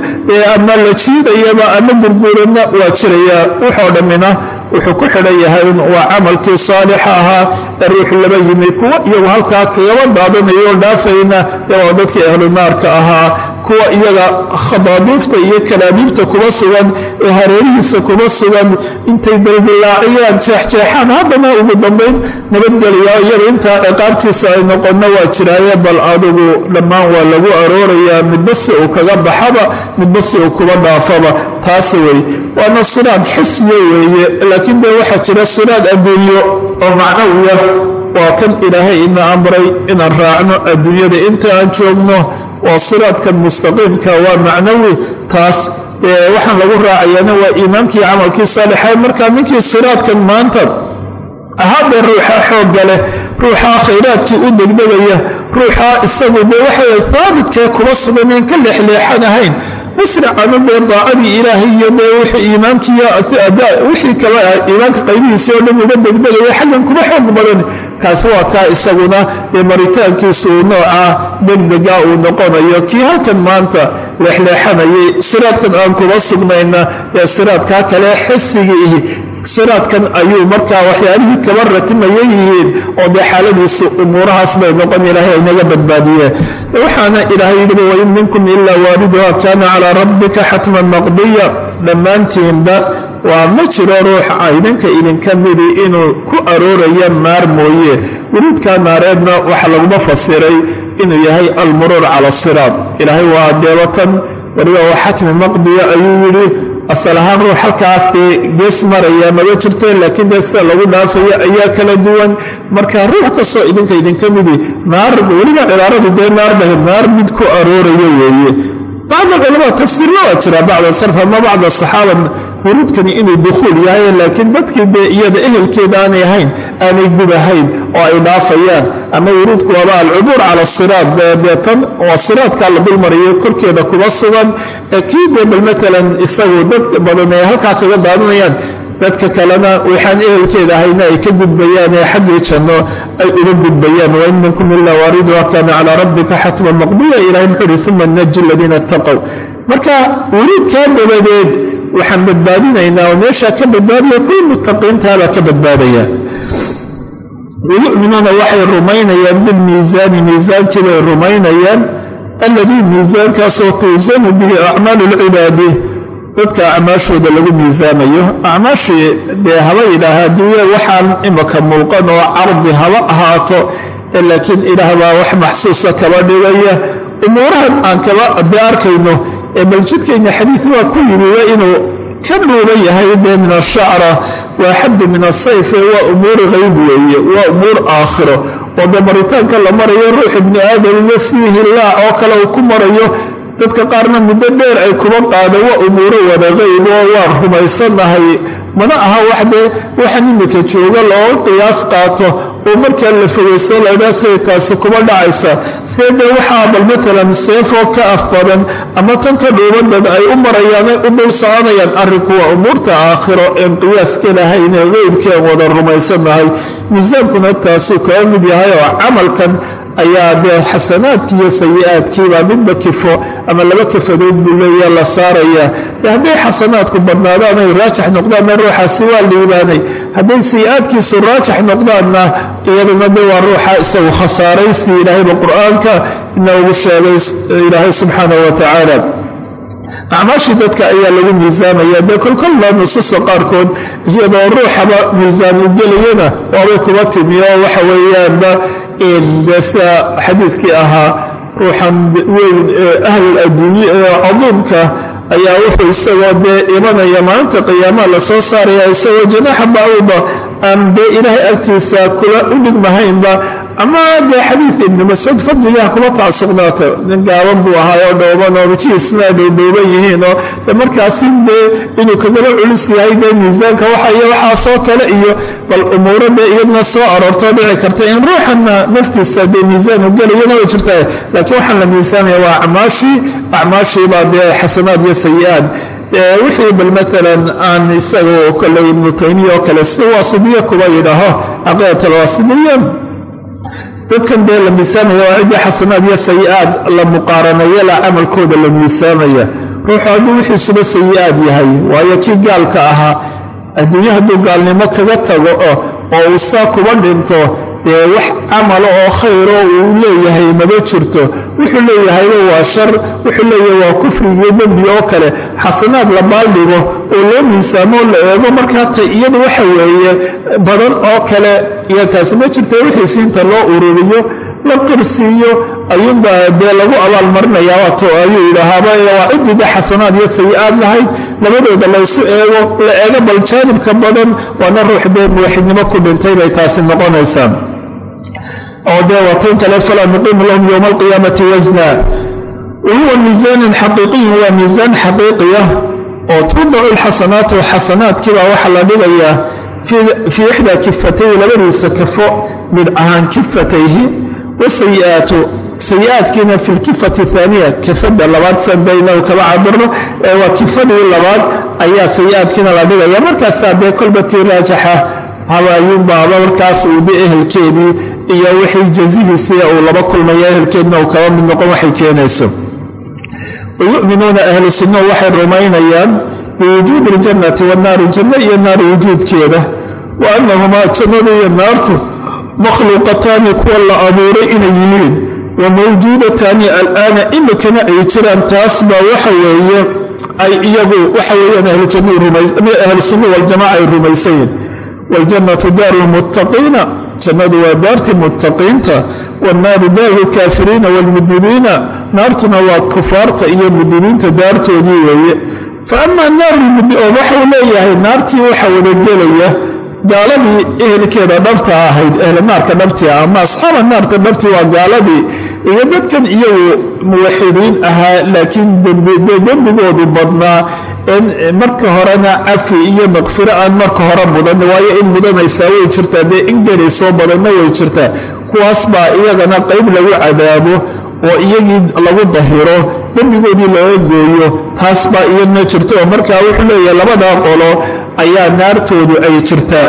ama la jiidayaba ama gurguurana waa jirayaa wuxoo dhammina wuxuu ku xidhan yahay waa camalkii saalixa ahaa. Ee ruux laba yimi kuwa iyagu halkaa kagaba daadanayo dhaafayna dee waa dadkii ahlu naarka ahaa. Kuwa iyaga khadaadiifta iyo kalaabiibta kuba sugan ee hareerihiisa kuba sugan. Intay daldilaaciyaan jeexjeexaan haddana ugu dambayn nabadgelya iyaga intaa ciqaabtiisa ay noqonna waa jiraaye bal adigu dhammaan waa lagu aroorayaa midba si uu kaga baxaba midba si uu kuba dhaafaba. Taas wey waana siraad xisyo weeye laakiin dee waxaa jira siraad adduunyo oo macnawiya waa kan ilaahay ina amray inaan raacno adduunyada inta aan joogno waa siraadkan mustaqiimka waa macnawi taas waxaan lagu raacayaana waa iimaankii camalkii saalixay markaa ninkii siraadkan maanta ahaadee ruuxaa xoogga leh ruuxaa khayraadkii u degdegaya ruuxaa isagu dee waxay haabidkee kuba suganeen ka leexleexan ahayn. Musricana dee daacadii ilaahay iyo dee wixii iimaankiiyo wixii kale iimaanka qaybihiisii oo dhan uga degdegaya xaggan kuma xoog badan kaasi waa kaa isaguna dee maritaankiisu uu noocaa degdega uu noqonayo kii halkan maanta leexleexanayay siraadkan aan kuba sugnayna ee siraadkaa kale xisigii ihi. Siraadkan ayuu markaa waxyaalihii kaba ratimaya yihiin oo dee xaaladiisu umuurahaas bay noqon ilaahay aynaga badbaadiyeen waxaana ilaahay yidhi wain minkum ilaa waaliduha kaana calaa rabbika xatman maqdiya dhammaantiinba waa ma jiro ruux idinka idinka midi inuu ku arooraya naar mooye. Wuluudkaa naareedna waxaa laguma fasiray inuu yahay almuruur cala siraad ilaahay waa deebatan waliba waa xatmi maqdiya ayuu yidhi. Asal ahaan ruux halkaas dee gees maraya maba jirto laakiin dee sida lagu dhaafayo ayaa kala duwan. Marka ruux kastoo idinka idinka midi naar weliba cibaaradu dee naar dhahe naar mid ku aroorayo weeye bacda culamaa tafsiirna waa jira bacda sarf ama bacda saxaaba. Huruudkani inuu dukhuul yahay laakiin dadkii dee iyada ehelkeeda aanay ahayn aanay gubahayn oo ay dhaafayaan. Ama wuruudku waaba alcubuur cala siraad deetan waa siraadkaa la dulmarayo korkeeda kuba sugan. Kii dee bal matalan isagu dad badan ay halkaa kaga daadanayaan dadka kalena waxaan ehelkeeda ahayna ay ka gudbayaan ee xaggii janno ay uga gudbayaan. Wain minkum ilaa waariduha kaana calaa rabbika xatman maqdiya ilahay muxuu uhi uma naji aladiina ittaqow marka wuruudkaa dabadeed waxaan badbaadinaynaa oo meeshaa ka badbaadaya kuwii muttaqiintaabaa ka badbaadaya. Wayu'minuuna waxay rumaynayaan bilmiisaani miisaankii bay rumaynayaan. Alladii miisaankaasoo tuusanu bihi acmaalu lcibaadi dadka acmaashooda lagu miisaamayo acmaashii dee haba yidhaaha adduunya waxaan imaka muuqan oo cardi haba ahaato laakiin ilaah baa wax maxsuusa kaba dhigaya. Umuurahan aan kaba de arkayno ee bal jidkayna xadiid waa ku yimiba inuu ka dhuuban yahay dee min ashacra waa xaddu min asayfe waa umuur qayb weeye waa umuur aakhiro. Oo dee maritaanka la marayo ruux ibni aadam iyo sidii hillaac oo kale uu ku marayo dadka qaarna muddo dheer ay kuba qaado waa umuuro wada qayb oo waan rumaysannahay. Mana aha wax dee waxaan imika jooga loo qiyaas qaato oo markaa la fogeysto laydhaa taasi kuma dhacaysa. See dee waxaa bal matalan seefoo ka af badan ama tan ka dhuubadan ay u marayaan u dhow soconayaan arrinku waa umuurta aakhiro een qiyaaska lahayne qeybkeen wada rumaysanahay miisaankuna taasuu kaga mid yahay oo camalkan ayaa dee xasanaadkii iyo sayi-aadkiibaa midba kifo ama laba kafadood buu leeya la saarayaa hadday xasanaadku badnaadaan ay raajix noqdaanna ruuxaasi waa liibaanay hadday sayi-aadkiisu raajix noqdaanna iyaduna de waa ruuxa isagu khasaaraysi ilaahayba qur'aanka inoogu sheegay ilaahay subxaanah wa tacaala acmaashii dadka ayaa lagu miisaamaya. Dee kolkolla nusuusta qaarkood iyadoo ruuxaba miisaan u gelayana waabay kuba timi. Oo waxa weeyaanba desa xadiidkii ahaa ruuxan weyn ee ahlul adduunye ee ayaa wuxuu isagoo dee imanaya. Maalinta qiyaamaha la soo saaraya isagoo janaaxa bauba aan dee ilaahay agtiisa kula u dhigmahaynba ama dee xadiid ibni mascuud fadligaha kuma tacsuqnaato nin gaaban buu ahaayoo dhooban oo rujihiisna dhowdhowban yihiinoo de markaasi dee inuu kagala culus yahay dee miisaanka waxaiyo waxaasoo kale iyo bal umuuro dee iyadna soo aroortoo dhici karta in ruuxanna naftiisa dee miisaan u gelayana way jirtaa laakiin waxaan la miisaamaya waa acmaashii acmaashiibaa dee xasanaad iyo sayi-aad. Wixii bal maalan aan isagu kale ibnu taymiya oo kale si waasidiya kuba yidhaaho. Caqiidat alwaasidiya dadkan dee la miisaamaya waa ciddii xasanaad iyo sayi-aad la muqaaranayo la camalkooda la miisaamaya ruuxu hadduu wixiisuba sayi-aad yahay waayo kii gaalka ahaa adduunye hadduu gaalnimo kaga tago oo uu saa kuba dhinto dee wax camalo oo khayro uu leeyahay maba jirto. Wuxuu leeyahayba waa shar wuxuu leeyahay waa kufrigiyo dembi oo kale. Xasanaad la baaldhigo oo loo miisaamoo la eego markaa tay iyadu waxa weeye badan oo kale. Iyo ma jirta wixiisi inta loo ururiyo la qirsiiyo ayuunbaa dee lagu abaalmarinaya wato ayuu yidhaahaaba waa ciddida xasanaad iyo sayi-aad lahayd. Labadooda laysu eego la eego bal jaanibka badan waana ruux dee muwaxidnimo ku dhintay bay taasi noqonaysaa oo dee watan kale falaa nuqiimu lahum yowma alqiyaamati wasna wa miisaanin xaqiiqiyin waa miisaan xaqiiqiya oo tudacu lxasanaatu xasanaadkiibaa waxaa la dhigayaa fii ixdaa kifatayhi labadiisa kafo mid ahaan kifatayhi wasayi'aatu sayi-aadkiina fi lkifati aaniya kifada labaad sadaynahu kama cabirno ee waa kifadii labaad ayaa sayi-aadkiina la dhigaya markaasaa dee kolba tii raajaxa habaayuunbaaba markaas uu de ehelkeedii iyo wixii jazihiisiia uu laba kulmaya ehelkeedna uu kaba mid noqon waxay keenayso. Wayu'minuuna ahlu waxay rumaynayaan biwujuudi iljannati wannaari janno iyo naar wujuudkeeda. Wa annahumaa jannadu iyo naartu makhluuqataani kuwa la abuuray inay yihiin. Wa mawjuudataani alaana imikana ay jiraan taas baa waxa weeye ay iyagu waxa weeyaan ahlu sunna waljamaca ay rumaysayiin waljannatu daaru lmuttaqiina jannadu waa daartii muttaqiinta wannaaru daaru lkaafiriina waalmudnibiina naartuna waa kufaarta iyo mudnibiinta daartoodii weeye. Fa amaa naaru oo waxau leeyahay naartii waxa wadagelaya gaaladii ehelkeeda dhabta ahayd ehla naarka dhabtii ah ama asxaaba naarta dhabtii waa gaaladii iyo dadkan iyagu muwaxidiin ahaa laakiin dembigoodu badnaa marka horena cafi iyo maqfiro aan marka hore mudan waayo in mudanaysaa way jirtaa dee in geli soo badanna way jirtaa. Kuwaas baa iyagana qayb lagu cadaabo oo iyagii lagu dahiro dembigoodii looga gooyo taas baa iyadna jirto. Oo markaa wuxuu leeyahay labadaa qolo ayaa naartoodu ay jirtaa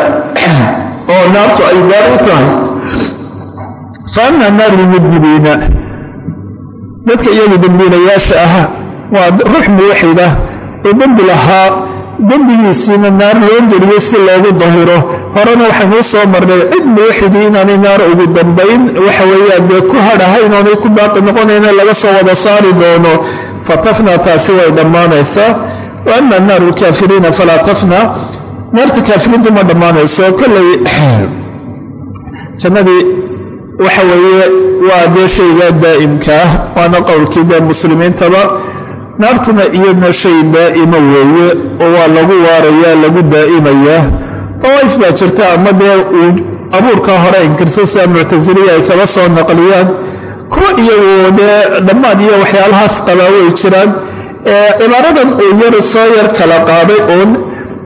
<clears throat> oo naartu ay daar u tahay. Fa ama naaru lmudnibiina dadka iyagu dembiilayaasha ah waa ruux muwaxid ah oo dembi lahaa dembigiisiina naar loo geliyo si loogu dahiro. Horena waxaynuu soo marnay cid muwaxidii inaanay naar ugu dambayn. Waxa weeyaan dee ku hadhahayn oonay ku baaqi noqonayna laga soo wada saari doono. Fa tafnaa taasi way dhammaanaysaa wa ama naaru lkaafiriina falaa tafnaa naarta kaafiriintu ma dhammaanayso. Kolley <clears throat> jannadii waxa weeye waa dee shayga daa'imka. Ah waana qowlkii dee muslimiintaba naartuna iyadna shay daa'ima weeye oo waa lagu waarayaa lagu daa'imayaa dawaa'if baa jirta ama dee uu abuurka hore inkirsa sida muctasiliya ay kaba soo naqliyaan kuwa iyagu dee dhammaad iyo waxyaalahaas qabaa way jiraan cibaaradan uu yar soo yar kala qaaday uun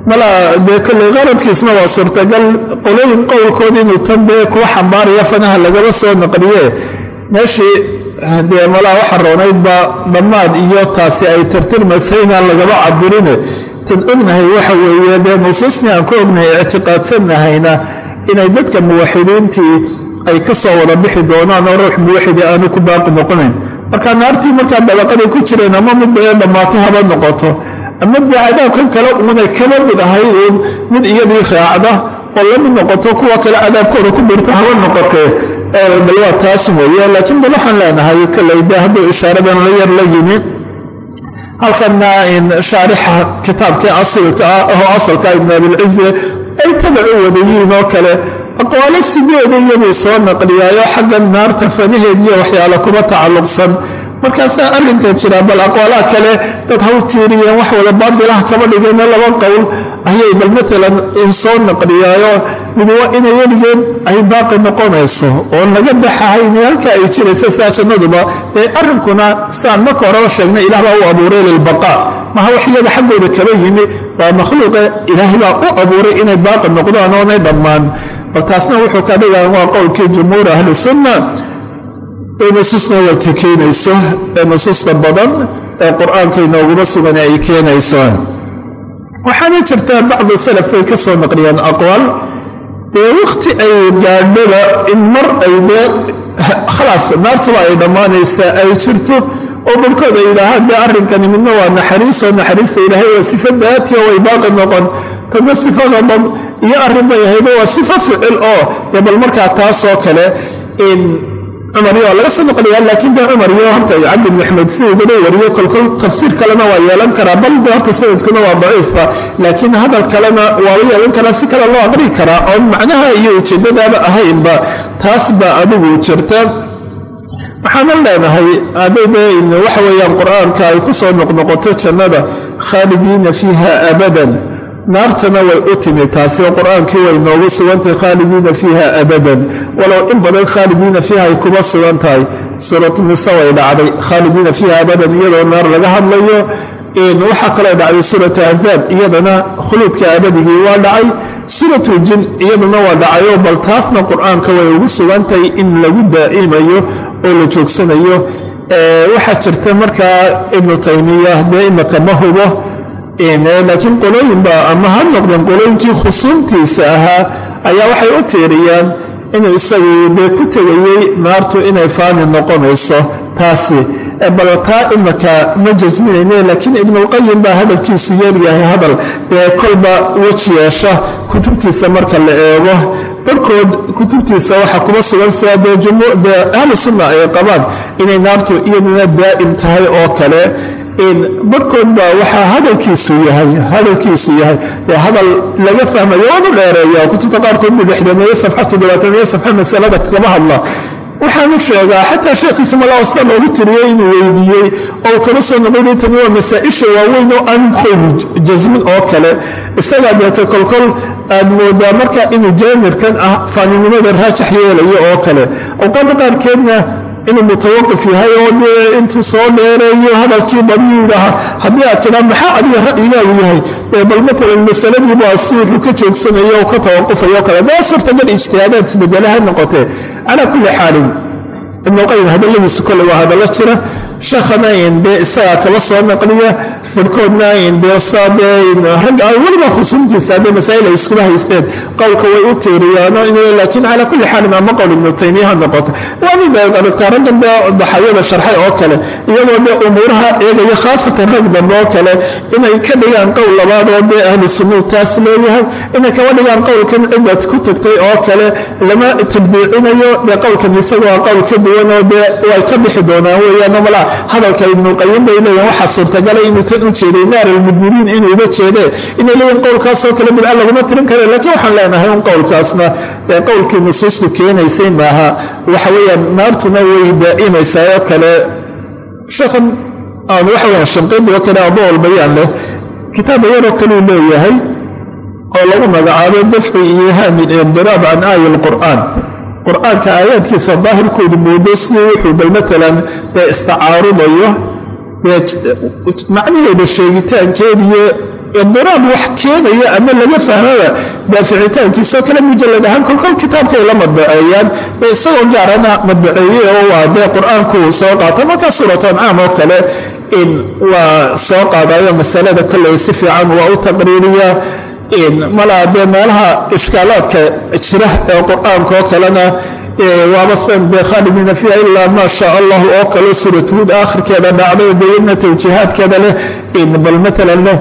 malaa dee kolley qaradkiisna waa suurtagal qolooyin qowlkood inuu tan dee kuwa xambaaraya fanaha lagaba soo naqliye meeshii dee malaa waxa roonaydba dhammaad iyo taasi ay tirtirmaysa inaan lagaba cabirine tan ognahay waxa weeye dee nusuusnii aan ku ognahay ictiqaadsannahayna inay dadka muwaxidiintii ay ka soo wada bixi doonaan oo ruux muwaxidi aanu ku baaqi noqonayn. Marka naartii markaa dabaqaday ku jireen ama midba ee dhammaatay haba noqoto ama dee cadaabkan kale uunay kaba mid ahay uun mid iyadii raacda oo la mid noqoto kuwa kale cadaabkooda ku birta haba noqotee bal waa taas weeye laakiin bal waxaan leenahay kalayda hadduu ishaaradan la yar la yimi. Halkanna shaarixa kitaabkii asilka ah oo asalka ibn abilcize ay tabac u wadayiin oo kale. Aqwaalo sideeda iyabuu soo naqliyaayo xagga naarta fanaheed iyo waxyaalo kuma tacalluqsan markaasaa arrinka jira bal aqwaalaha kale dad haw tiiriyeen wax wada baadilaha kaba dhigeenna laba qowl ayay bal maalan soo naqliyaayo. Mid waa inay weligeed ay baaqi noqonayso oon laga baxahayn halka ay jirayso saa jannaduba ee arrinkuna saan marka horeba sheegnay ilaah baa u abuuray lilbaqaa maha wax iyada xaggooda kaba yimi waa makhluuqe ilaahay baa u abuuray inay baaqi noqdaan oonay dhammaan. Bal taasna wuxuu ka dhigaa waa qowlkii jumhuur ahli sunna ee nusuusna wata keenayso ee nusuusta badan ee qur'aanka inooguma sugan ay keenayso waxaana jirtaa bacdu salaf ay ka soo naqliyaan aqwaal. Dee wakhti ay gaadhaba in mar ay dee khalaas naartuba ay dhammaanaysaa ay jirto oo barhkood ay yidhaahaan dee arrinkani midna waa naxariisoo naxariista ilaahay waa sifa daati oo way baaqi noqon. Tadna sifa qadab iyo arrin bay ahaydo waa sifa ficil oo dee bal markaa taasoo kale cumar waa laga soo noqliyaa laakiin dee cumar iyo horta cabdi bn axmed wariyo kolkol tafsiir kalena waa yeelan karaa bal de horta sanadkuna waa daciifka laakiin hadal kalena waa la yeelan karaa si kale loo aqri karaa oon macnaha iyo ujeeddadaaba ahaynba taas baa adigu jirta. Waxaana leenahay hadday de waxa weeyaan qur'aanka ay ku soo noqnoqoto jannada khaalidiina fiiha abadan naartana way u timi taasi oo qur'aankii way noogu sugantay khaalidiina fiiha abadan. Walow in badan khaalidiina fiiha ay kuma sugan tahay suuratu nisa way dhacday. Khaalidiina fiiha abadan iyadoo naar laga hadlayo waxaa kaloo dhacday suuratu ahzaab iyadana khuluudka abadigii waa dhacay. Suuratu jin iyadana waa dhacayo bal taasna qur'aanka way ugu sugantahay in lagu daa'imayo oo la joogsanayo. Waxaa jirta markaa ibnu taymiya dee ma hubo laakiin qolooyinba ama ha noqdeen qolooyinkii khusuumtiisa ahaa ayaa waxay u tiiriyaan inuu isagu dee ku tegayey naartu inay faani noqonayso taasi. Bal taa imaka ma jasminayne laakiin ibnulqayim baa hadalkiisu yeeryahay hadal. Dee kolba weji yeesha kutubtiisa marka la eego. Barhkood kutubtiisa waxaa kuma sugan sida dee ahlu sunna ay qabaan inay naartu iyaduna daa'im tahay oo kale barhkood baa waxaa hadalkiisu yahay hadalkiisu yahay. Dee hadal laga fahmayo waanu dheereeya kutubta qaarkood buu dhexdameeye safxa toddobaataniyo safxa masalada kama hadla. Waxaanu sheegaa xataa sheekhiisa malaasta loogu tiriyey inuu weydiiyey oo kama soo noqonay tani waa masaa-isha waaweyn oo aan qoyl jasmin oo kale. Isagaa deeta kolkol aad moodaa marka inuu jaamirkan ah faaninimada raajax yeelayo oo kale. Awqaadda qaarkeedna inuu mutawaqif yahay oo dee intuu soo dheereeyo hadalkii badiyu yidhaaha haddii aad tidhaa maxaa adiga ra'yigaagu yahay? Bal matalan masaladiibu asiirku ka joogsanayo oo ka tawaqufayo o kale daa suurtagal ijtihaadaad isbedelaha noqotee calaa kulli xaalin ibnuqayim hadalladiisu kolley waa hadallo jira. Sheekhana dee isagaa kaba soo naqliya barhkoodna rag weliba khusuumtiisa hadday masaa'il ay iskula haysteen. Qowlka way u tiiriyaano laakiin calaa kulli xaalin ama qowl ibnu taymiya ha noqoto. Aragtaa raggan dee daxayada sharxay oo kale iyagoo dee umuuraha eegaya khaasatan rag dambe oo kale inay ka dhigaan qowl labaad oo dee ahlu sunnuu taas leeyahay inay kaba dhigaan qowlkan cidaad ku tagtay oo kale lama tabdiicinayo dee qowlkan isaga waa qowl ka duwan oo dee way ka bixi doonaan weeyaan. Malaa hadalka ibnuqayim bay leeyihiin waxaa suurtagalay inuu u jeeday naar almudmiriin inuu uga jeedee inay leeyihiin qowlkaasoo kale bidca laguma tirin kare laakiin waxaan leenahay un qowlkaasna qowlkii nusuustu keenaysay maaha. Waxa weeyaan naartuna way daa'imaysaa oo kale. Sheekhan aan waxa weyaan shanqidi oo kale abool bayaan leh kitaaba yaroo kaleu leeyahay oo lagu magacaabo dafci iyo haamin indiraab can aayi alqur'aan. Qur'aanka aayaadkiisa daahirkoodu moodo sidii wuxuu bal matalan dee istacaarudayo macnaheeda sheegitaankeediyo idiraab wax keenaya ama laga fahmaba daaficitaankiisoo kale mujalad ahaan kolkol kitaabkay la madbaceeyaan isagoo gaarana madbaceeyey oo waa dee qur'aanku soo qaata markaa suuratu ancaam oo kale waa soo qaadayo masalada kolley si fiican waa u taqriiriyaa malaa dee meelaha ishkaalaadka jira ee qur'aanka oo kalena waaba san dee khaalidiina fiiha ilaa maa shaa allahu oo kale suurat huud aakhirkeeda dhacday bayadna tawjiihaadkeeda leh bal maalan leh.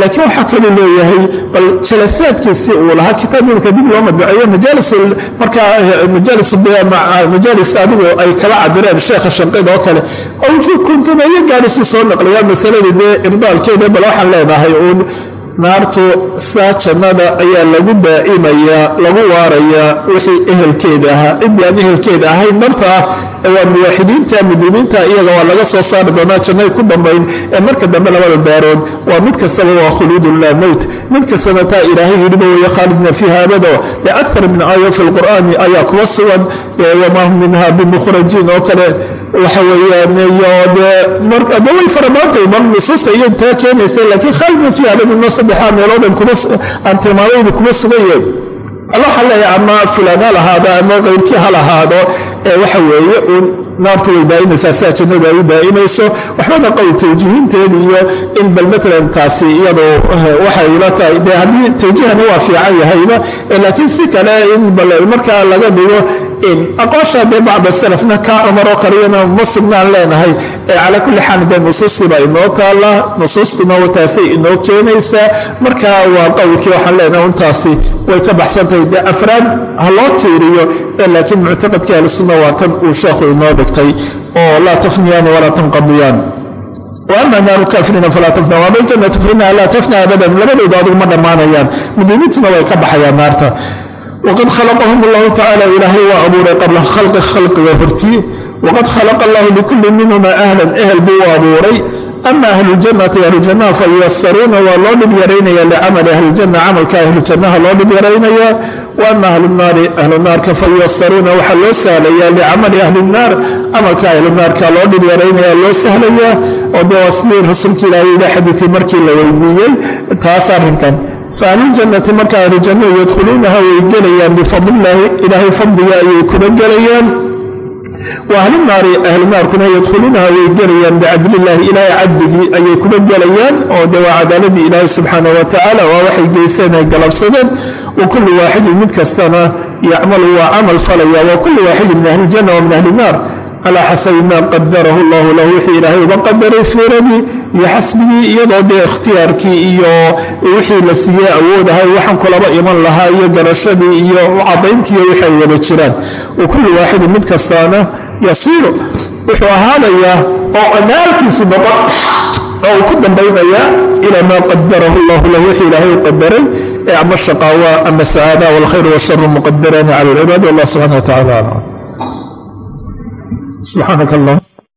Laakiin waxaa kaluu leeyahay bal jalasaadkiisii uu lahaa kitaab imika dib loo madbaceeyo majaalis adigu ay kala cabireen sheekha shanqid oo kale. Oo kuntumeeyo gaadhisuu soo naqliyaa masaladii dee irdaalkeeda bal waxaan leenahay uun naartu saa jannada ayaa lagu daa'imayaa lagu waarayaa wixii ehelkeeda ahaa. Ciddii aan ehelkeeda ahayn dhabta ah ee waa muwaaxidiinta muslimiinta iyaga waa laga soo saari doonaa jannay ku dambayn ee marka dambe labada daarood waa mid kastaba waa khuluudun mowt mid kastaba ilaahay yidhiba waya khaalidna fiiha abada ee akar min aaya fi lqur'aani ayaa kuwa sugan. Wamaa hum minha bimukhrajiin oo kale. Waxa weeyaan iyo dee marde way faramaantay mar nusuusta iyo taa keenaysa laakiin khaalidna fiiha abada saddexaa meeloodan aan tilmaamaydu kuma sugaye alla waxaa leeyahay ama fulaan ha lahaado ama qaybkii ha lahaado waxa weeye uun naartu way daa'imaysaa sidaa jannadu ay u daa'imayso waxbana qowl tawjiihinteeda iyo in bal matalan taasi iyadu waxay ila tahay dee haddii tawjiihana waa fiican yahayba laakiin si kale in bal markaa laga dhigo aqoosha dee bacda salafna kaa cumaroo kaliyana ma sugnaan leenahay calaa kulli xaal dee nusuustii baa inoo taalla nusuustuna taasay inoo keenaysaa. Marka waa qowlkii waxaan leenahay untaasi way ka baxsantahay dee afraad ha loo tiiriyo laakiin muctaqadkii ahlusunna waa tan uu sheekhu inoo dhigtay oo laa tafniyaani walaa tanqadiyaan. Waama naaru kaafiriina falaa tafna waama ljannatu fainaha laa tafna abadan labadooda adigu ma dhammaanayaan. Muslimiintuna way ka baxayaan naarta. Waqad khalaqahum allahu tacala ilaahay waa abuuray qabla khalqi khalqiga hortii. Waqad khalaqa allahu likulli minhuma ahlan ehel buu abuuray ama ahluljannati ahlujannaha fayuyasaruuna waa loo dhib yaraynaya licamali ahlijanna camalka ahlujannaha loo dhib yaraynaya wa ama ahlunaari ahlunaarka fayuyasaruuna waxaa loo sahlayaa licamali ahlinaar camalka ahlunaarka loo dhib yaraynaya loo sahlayaa oo dee rasuulka ilaahay ila xadiidkii markii la weydiiyey taas arrinkan faahluljannati marka ahlujannahu yadkhuluunaha way gelayaan bifadlillaahi ilaahay fadliga ayay kuna gelayaan ahlunaari ahlunaarkuna yadkhuluunaha way gelayaan bicadlillaahi ilaahay cadligii ayay kuna gelayaan oo dee waa cadaaladii ilaahay subxaana wa tacaala waa waxay geyseen ay galabsadeen. Wa kullu waaxidin mid kastana yacmalu waa camal falaya. Wa kullu waaxidin min ahlijanna wa min ahli calaa xasabi maa qadarahu allahu lahu wixii ilaahay uga qadaray fiiradii iyo xasbigii iyadoo dee ikhtiyaarkii iyo wixii la siiyey awood ahay waxaan kulaba iman lahaa iyo garashadii iyo cadayntiiyo waxay wada jiraan. Wa kullu waaxidin mid kastaana yasiiru wuxuu ahaanayaa oo amaalkiisi noqon oo uu ku dambaynayaa ilaa maa qadarahu allahu lahu wixii ilaahay u qadaray ee ama shaqaawa ama sacaada walkhayru washaru muqadarani cala alcibaad wallah subxana wa tacala aclam subxaanaka allah